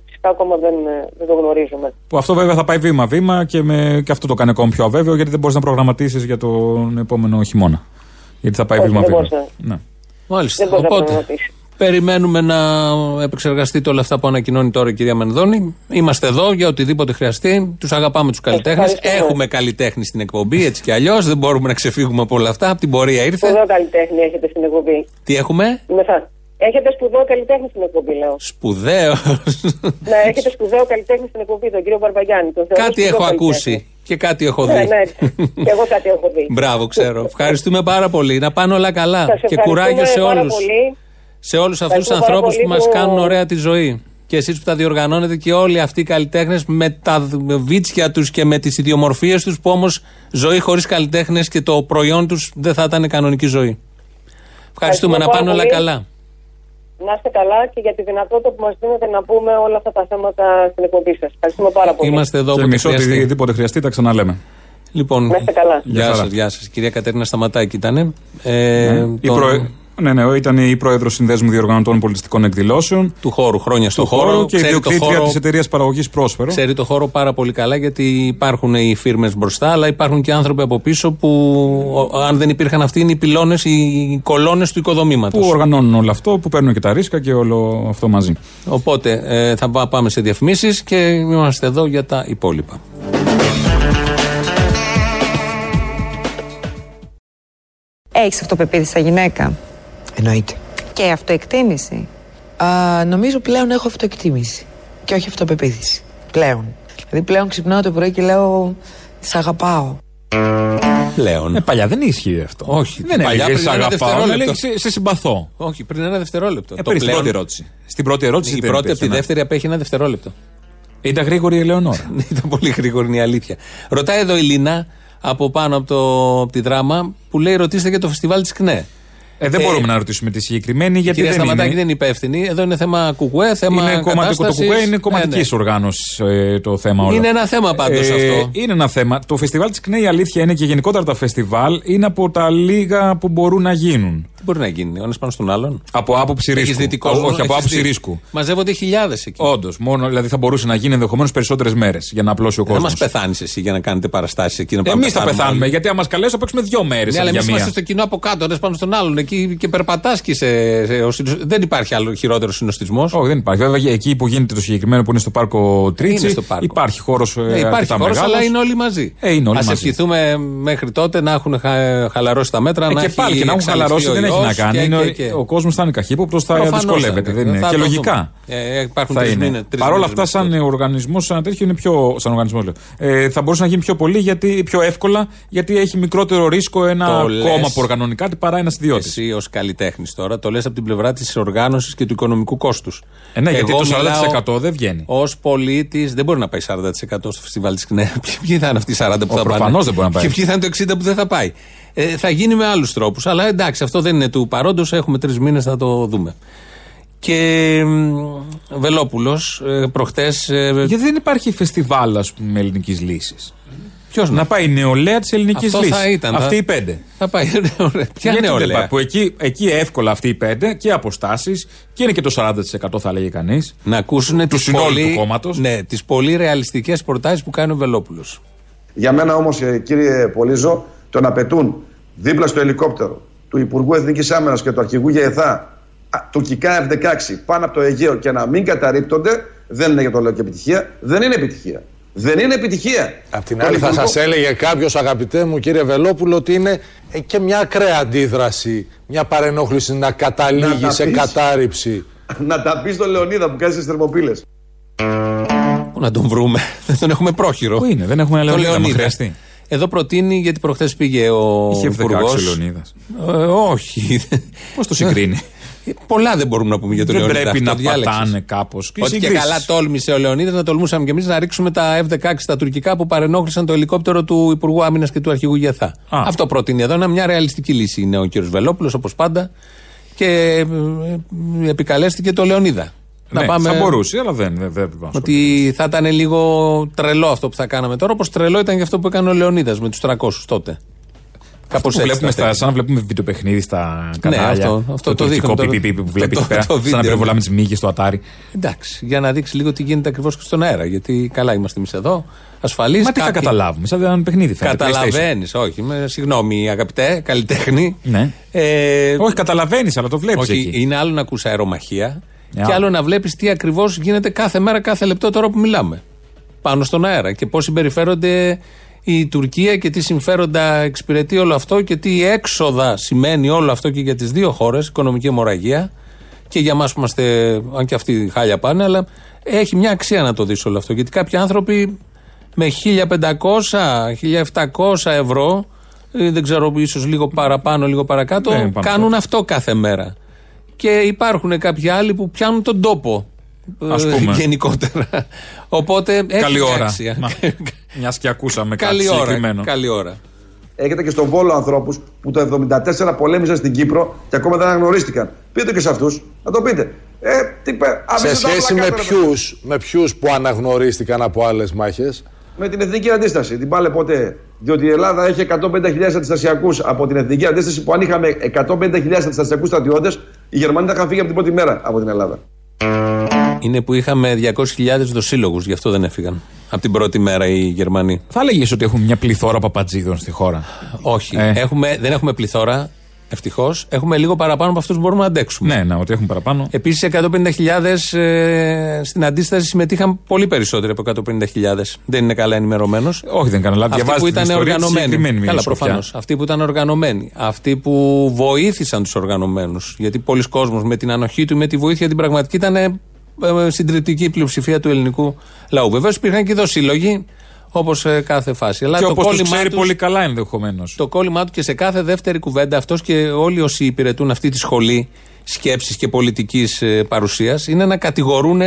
φυσικά ακόμα δεν, ε, δεν το γνωρίζουμε. Που αυτό βέβαια θα πάει βήμα-βήμα και, με, και αυτό το κάνει ακόμη πιο αβέβαιο γιατί δεν μπορείς να προγραμματίσεις για τον επόμενο χειμώνα. Γιατί θα πάει Όχι, δεν βήμα-βήμα. μπορείς να- Ναι. Μάλιστα. Δεν μπορείς να Οπότε, προγραμματίσεις. περιμένουμε να επεξεργαστείτε όλα αυτά που ανακοινώνει τώρα η κυρία Μενδώνη. Είμαστε εδώ για οτιδήποτε χρειαστεί. Τους αγαπάμε τους καλλιτέχνες. Ευχαριστούμε. Έχουμε καλλιτέχνη στην εκπομπή, έτσι κι αλλιώς. Δεν μπορούμε να ξεφύγουμε από όλα αυτά. Από την πορεία ήρθε. Σπουδαίο καλλιτέχνη έχετε στην εκπομπή. Τι έχουμε, Είμαι θα- Έχετε σπουδαίο καλλιτέχνη στην εκπομπή, λέω. σπουδαίος. ναι, έχετε σπουδαίο καλλιτέχνη στην εκπομπή, τον κύριο Μπαρμπαγιάννη. Τον θεωρώ κάτι σπουδαίο έχω καλλιτέχνη. ακούσει και κάτι έχω δει. Ναι, ναι. και εγώ κάτι έχω δει. Μπράβο, ξέρω. Ευχαριστούμε πάρα πολύ. Να πάνε όλα καλά. Σας Και κουράγιο σε ευχαριστούμε πάρα όλους. πολύ. Σε όλους αυτούς τους Ευχαριστούμε πάρα ανθρώπου που πολύ μα που- κάνουν ωραία τη ζωή. Και εσείς που τα διοργανώνετε και όλοι αυτοί οι καλλιτέχνες με τα βίτσια τους και με τις ιδιομορφίες τους που όμως ζωή χωρίς καλλιτέχνες και το προϊόν τους δεν θα ήταν κανονική ζωή. Ευχαριστούμε. Να πάρα πάνε όλα πολύ. καλά. Να είστε καλά και για τη δυνατότητα που μας δίνετε να πούμε όλα αυτά τα θέματα στην εκπομπή σας. Ευχαριστούμε πάρα πολύ. Είμαστε εδώ Και που εμεί χρειαστεί. οτιδήποτε χρειαστεί τα ξαναλέμε. Λοιπόν, Να είστε καλά. γεια Γεια σας, χαρά. γεια σας. Κυρία Κατερίνα Σταματάκη ήταν. Ε, Η τον- προε- Ναι, ναι, ήταν η πρόεδρος Συνδέσμου Διοργανωτών Πολιτιστικών Εκδηλώσεων. Του χώρου, χρόνια στο του χώρο. χώρου και Ξέρει το ιδιοκτήτρια χώρο- της εταιρείας παραγωγής Πρόσφερο. Ξέρει το χώρο πάρα πολύ καλά γιατί υπάρχουν οι φίρμες μπροστά, αλλά υπάρχουν και άνθρωποι από πίσω που, ο- αν δεν υπήρχαν αυτοί, είναι οι πυλώνες, οι κολόνες του οικοδομήματος. Που οργανώνουν όλο αυτό, που παίρνουν και τα ρίσκα και όλο αυτό μαζί. Οπότε ε, θα πά- πάμε σε διαφημίσεις και είμαστε εδώ για τα υπόλοιπα. Έχεις αυτοπεποίθηση σαν γυναίκα; Εννοείται. Και αυτοεκτίμηση. Α, νομίζω πλέον έχω αυτοεκτίμηση. Και όχι αυτοπεποίθηση. Πλέον. Δηλαδή πλέον ξυπνάω το πρωί και λέω Σ' αγαπάω. Πλέον. Ε, παλιά δεν ίσχυε αυτό. Όχι, δεν παλιά έλεγε πριν σε ένα αγαπάω, δευτερόλεπτο. έλεγε σε, σε συμπαθώ. Όχι, πριν ένα δευτερόλεπτο. Ε, Το πριν στην πλέον- πρώτη ερώτηση. Στην πρώτη ερώτηση Η δεν πρώτη από υπήρχε, τη ναι. δεύτερη απέχει ένα δευτερόλεπτο. Ήταν γρήγορη η Ελεονόρα. Ήταν πολύ γρήγορη είναι η αλήθεια. Ρωτάει εδώ η Λίνα από πάνω από, το, από τη δράμα που λέει ρωτήστε για το φεστιβάλ της ΚΝΕ. Ε, δεν Ε, μπορούμε να ρωτήσουμε τη συγκεκριμένη γιατί Κυρία δεν Σταματάκη είναι. δεν είναι υπεύθυνη. Εδώ είναι θέμα κουκουέ, θέμα. είναι κομματικό το κατάστασης. κουκουέ, είναι κομματικής Ναι, ναι. οργάνωσης ε, το θέμα όλο. Είναι ένα θέμα πάντως αυτό. Είναι ένα θέμα. Το φεστιβάλ της ΚΝΕ η αλήθεια είναι και γενικότερα τα φεστιβάλ είναι από τα λίγα που μπορούν να γίνουν. Τι μπορεί να γίνει, ο ένας πάνω στον άλλον; Από άποψη Έχεις ρίσκου. δει τι Α, κόσμος, Όχι, από έχεις άποψη δει. ρίσκου. Μαζεύονται χιλιάδες εκεί. Όντως. Μόνο δηλαδή θα μπορούσε να γίνει ενδεχομένως περισσότερες μέρες για να απλώσει ο Δεν κόσμος. μας πεθάνεις εσύ για να κάνετε παραστάσεις εκεί να πάμε Εμείς να θα πεθάνουμε πεθάνουμε όλοι. γιατί άμα μα καλέσει θα παίξουμε δύο μέρες. Ναι, αλλά για εμείς μία. είμαστε στο κοινό από κάτω, ένας πάνω στον άλλον. Εκεί και περπατάς και σε, σε- ο συνο- Δεν υπάρχει άλλο χειρότερος συνοστισμός. Όχι, δεν υπάρχει. Βέβαια, εκεί που γίνεται το συγκεκριμένο που είναι στο πάρκο Τρίτσι, Είναι στο πάρκο. υπάρχει χώρος Ναι, υπάρχει χώρος, αλλά είναι όλοι μαζί. Ε, είναι όλοι Ας μαζί. ευχηθούμε μέχρι τότε να έχουν χα- χαλαρώσει τα μέτρα. Ε, να και έχει πάλι και να έχουν εξαλειφθεί χαλαρώσει ο δεν έχει ιός να κάνει. και- Είναι ο- και- και- Ο κόσμος θα είναι καχύποπτος, θα Προφανώς δυσκολεύεται. θα Δεν είναι. είναι. Θα Και το λογικά. δούμε. Ε, υπάρχουν θα τρεις είναι. μήνες- τρεις Παρ' όλα μήνες αυτά, σαν οργανισμός, σαν τέτοιο είναι πιο. Σαν οργανισμός, λέω. Ε, θα μπορούσε να γίνει πιο πολύ, γιατί, πιο εύκολα, γιατί έχει μικρότερο ρίσκο ένα Το κόμμα λες. που οργανώνει κάτι παρά ένας ιδιώτης. Εσύ ως καλλιτέχνης τώρα το λες από την πλευρά της οργάνωσης και του οικονομικού κόστους. Ε, ναι, γιατί το 40% δεν βγαίνει. Ω πολίτης δεν μπορεί να πάει 40% στο φεστιβάλ της ΚΝΕ. Ποιοι θα είναι αυτοί οι 40 που Ο, θα πάνε; προφανώς δεν μπορεί να πάει. Και ποιοι θα είναι το 60 που δεν θα πάει; Ε, θα γίνει με άλλους τρόπους. Αλλά εντάξει, αυτό δεν είναι του παρόντος. Έχουμε τρεις μήνες να το δούμε. Και Βελόπουλος, προχτές. Γιατί δεν υπάρχει φεστιβάλ, ας πούμε, με ελληνικής λύσης. Ποιος να πάει η νεολαία της ελληνικής Αυτό λύσης. θα ήταν, Αυτοί θα- οι πέντε. Θα πάει. Ωραία. Ποια Γιατί δεν νεολαία. πάει, Που εκεί, εκεί εύκολα αυτοί οι πέντε και αποστάσεις και είναι και το 40% θα λέγει κανείς. Να ακούσουν του τις συνόλου πολύ- του κόμματος. Ναι, τις πολύ ρεαλιστικές προτάσεις που κάνει ο Βελόπουλος. Για μένα όμως, κύριε Πολίζο, το να πετούν δίπλα στο ελικόπτερο του Υπουργού Εθνικής Άμυνας και του Αρχηγού ΓΕΘΑ του ΚΙΚΑ F-16 πάνω από το Αιγαίο και να μην καταρρύπτονται, δεν είναι για το λέω και επιτυχία. Δεν είναι επιτυχία. Δεν είναι επιτυχία. Απ' την άλλη, θα σας έλεγε κάποιος, αγαπητέ μου κύριε Βελόπουλο, ότι είναι ε, και μια ακραία αντίδραση, μια παρενόχληση να καταλήγει Να τα σε πεις. κατάρριψη. να τα πεις στον Λεωνίδα που κάνει στι θερμοπύλες. Πού να τον βρούμε; Δεν τον έχουμε πρόχειρο. Πού είναι, δεν έχουμε Το Λεωνίδα, μα Λεωνίδα. Χρειαστεί. Εδώ προτείνει, γιατί προχθές πήγε ο Είχε F16 Υπουργός. ο Λεωνίδας. Ε, όχι. Πώς το συγκρίνει; Πολλά δεν μπορούμε να πούμε για τον Δεν Λεωνίδα. πρέπει αυτό να διάλεξες. πατάνε κάπως. Ότι και καλά τόλμησε ο Λεωνίδας να τολμούσαμε κι εμείς να ρίξουμε τα F-16 τα τουρκικά που παρενόχλησαν το ελικόπτερο του Υπουργού Άμυνας και του Αρχηγού Γεθά. Αυτό προτείνει εδώ. Είναι μια ρεαλιστική λύση είναι ο κ. Βελόπουλος όπως πάντα. Και ε, ε, επικαλέστηκε το Λεωνίδα. Ναι, θα μπορούσε, αλλά δεν. δεν, δεν δεν- Ότι θα ήταν λίγο τρελό αυτό που θα κάναμε τώρα, όπως τρελό ήταν και αυτό που έκανε ο Λεωνίδας με τους 300 τότε. Αυτό που βλέπουμε στα, σαν να βλέπουμε βιντεοπαιχνίδι στα κανάλια. Ναι, αυτό- αυτό το τουρκικό δείχνουν τώρα. PPP που βλέπει Το- εκεί πέρα. το σαν να βίντεο. πυροβολάμε τις μύγες στο ατάρι. Εντάξει, για να δείξεις λίγο τι γίνεται ακριβώς και στον αέρα. Γιατί καλά είμαστε εμείς εδώ, ασφαλείς. Μα τι θα καταλάβουμε, σαν ένα παιχνίδι θα είναι, Καταλαβαίνεις, όχι. Με, συγγνώμη, αγαπητέ, καλλιτέχνη. Ναι. Ε, Όχι, καταλαβαίνεις, αλλά το βλέπεις όχι, εκεί. είναι άλλο να ακούσει αερομαχία Ναι, και άλλο. άλλο να βλέπεις τι ακριβώς γίνεται κάθε μέρα, κάθε λεπτό τώρα που μιλάμε. Πάνω στον αέρα και πώς συμπεριφέρονται η Τουρκία και τι συμφέροντα εξυπηρετεί όλο αυτό και τι έξοδα σημαίνει όλο αυτό και για τις δύο χώρες, οικονομική αιμορραγία και για εμά που είμαστε, αν και αυτοί χάλια πάνε, αλλά έχει μια αξία να το δεις όλο αυτό. Γιατί κάποιοι άνθρωποι με 1500-1700 ευρώ, ε, δεν ξέρω, ίσως λίγο παραπάνω, λίγο παρακάτω, Ναι, πάνω κάνουν κάτω. αυτό κάθε μέρα. Και υπάρχουν κάποιοι άλλοι που πιάνουν τον τόπο. Ας ε, πούμε. γενικότερα. Οπότε έχει Καλή μια ώρα. αξία. Μιας και ακούσαμε κάτι Καλή ώρα. συγκεκριμένο. Καλή ώρα. Έχετε και στον Βόλο ανθρώπους που το 1974 πολέμησαν στην Κύπρο και ακόμα δεν αναγνωρίστηκαν. Πείτε και σε αυτούς, να το πείτε. Ε, τι πέ, Σε αφήστε τα σχέση όπλα με κάτω, ρε ποιους με ποιους που αναγνωρίστηκαν από άλλες μάχες; με την εθνική αντίσταση. Την πάλε ποτέ. Διότι η Ελλάδα έχει 150.000 αντιστασιακούς από την εθνική αντίσταση που αν είχαμε 150.000 αντιστασιακούς στρατιώτες, οι Γερμανοί θα είχαν φύγει από την πρώτη μέρα από την Ελλάδα. Είναι που είχαμε 200.000 δοσύλλογους, γι' αυτό δεν έφυγαν. Από την πρώτη μέρα οι Γερμανοί. Θα έλεγε ότι έχουμε μια πληθώρα παπατζίδων στη χώρα; Όχι. Ε. Έχουμε, δεν έχουμε πληθώρα. Ευτυχώς. Έχουμε λίγο παραπάνω από αυτούς που μπορούμε να αντέξουμε. Ναι, ναι, ότι έχουμε παραπάνω. Επίσης, 150.000 ε, στην αντίσταση συμμετείχαν πολύ περισσότεροι από 150.000. Δεν είναι καλά ενημερωμένος. Όχι, δεν κάνω λάθο. Αυτοί Διαβάζετε που την ήταν ιστορία της οργανωμένοι. συγκεκριμένη Καλά, σοφιά. προφανώς. Αυτοί που ήταν οργανωμένοι. Αυτοί που βοήθησαν τους οργανωμένους. Γιατί πολλοί κόσμοι με την ανοχή του ή με τη βοήθεια την πραγματική ήταν ε, ε, συντριπτική πλειοψηφία του ελληνικού λαού. Βεβαίως υπήρχαν και δοσύλλογοι, όπως κάθε φάση. Αλλά Και το όπως του κόλλημά ξέρει τους- πολύ καλά ενδεχομένως. το κόλλημά του και σε κάθε δεύτερη κουβέντα αυτός και όλοι όσοι υπηρετούν αυτή τη σχολή σκέψης και πολιτικής παρουσίας είναι να κατηγορούν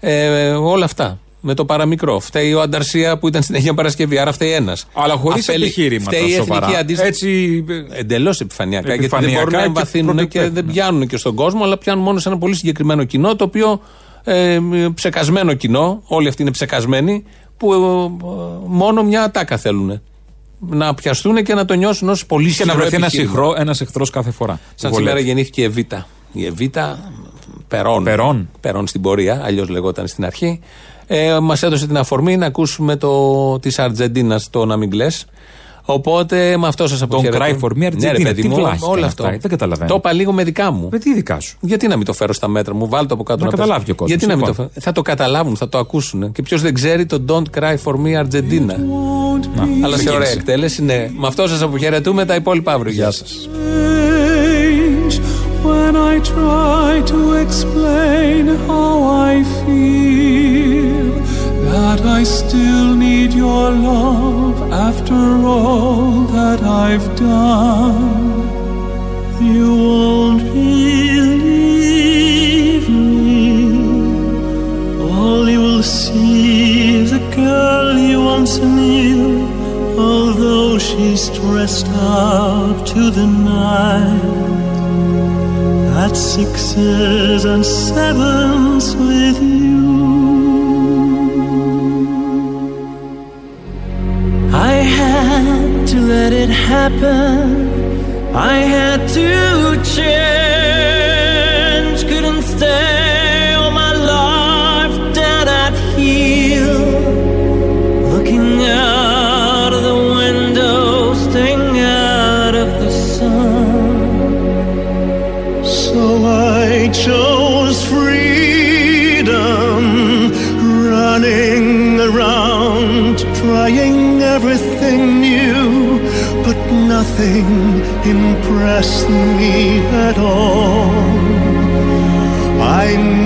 ε, όλα αυτά. με το παραμικρό. Φταίει ο Ανταρσία που ήταν στην Αγία Παρασκευή, άρα φταίει ένας. Αλλά χωρίς επιχείρηματα Φταίει η σοβαρά. εθνική αντίσταση. Έτσι. Εντελώς επιφανειακά, γιατί δεν Επιφανειακά μπορούν να και εμβαθύνουν και, πρωτοπέ- δεν πιάνουν και στον κόσμο, αλλά πιάνουν μόνο σε ένα πολύ συγκεκριμένο κοινό, το οποίο ε, ψεκασμένο κοινό, όλοι αυτοί είναι ψεκασμένοι, που ε, μόνο μια ατάκα θέλουν. Να πιαστούν και να το νιώσουν ω πολύ Και να ισχυρό βρεθεί ένα επιχείρημα. ένας εχθρός κάθε φορά. Σαν Που σήμερα βολεύει. γεννήθηκε η Εβίτα. Η Εβίτα Περών. Περών. Περών στην πορεία, αλλιώς λεγόταν στην αρχή. Ε, Μας έδωσε την αφορμή να ακούσουμε το της Αρτζεντίνα το να μην κλαις. Οπότε με αυτό σας αποχαιρετώ. Cry for me, Ναι, ρε Αργεντίνα. παιδί Τι μου, βλάχη όλο είναι αυτό. αυτά, δεν καταλαβαίνω. Το είπα λίγο με δικά μου. Με τι δικά σου; Γιατί να μην το φέρω στα μέτρα μου, βάλω το από κάτω Να να, καταλάβει πέσει. και ο κόσμος, Γιατί να μην το λοιπόν. φέρω; Θα το καταλάβουν, θα το ακούσουν. Και ποιος δεν ξέρει το Don't Cry for Me Argentina. Αλλά σε ωραία εκτέλεση, ναι. Με αυτό σας αποχαιρετούμε τα υπόλοιπα αύριο. Γεια σας. That I still need your love after all that I've done. You won't believe me. All you will see is a girl you once knew, although she's dressed up to the nine. At sixes and sevens with you. Let it happen. I had to change. Nothing impressed me at all. I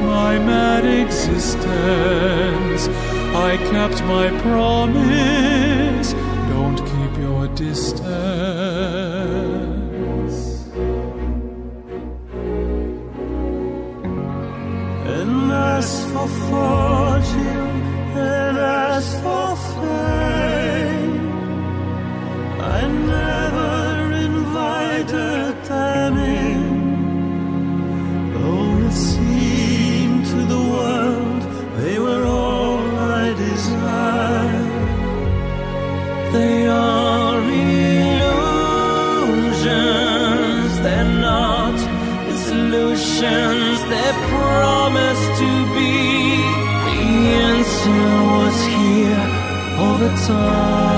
my mad existence, I kept my promise. Don't keep your distance. And as for fortune, and as for fame, I never invited was here all the time.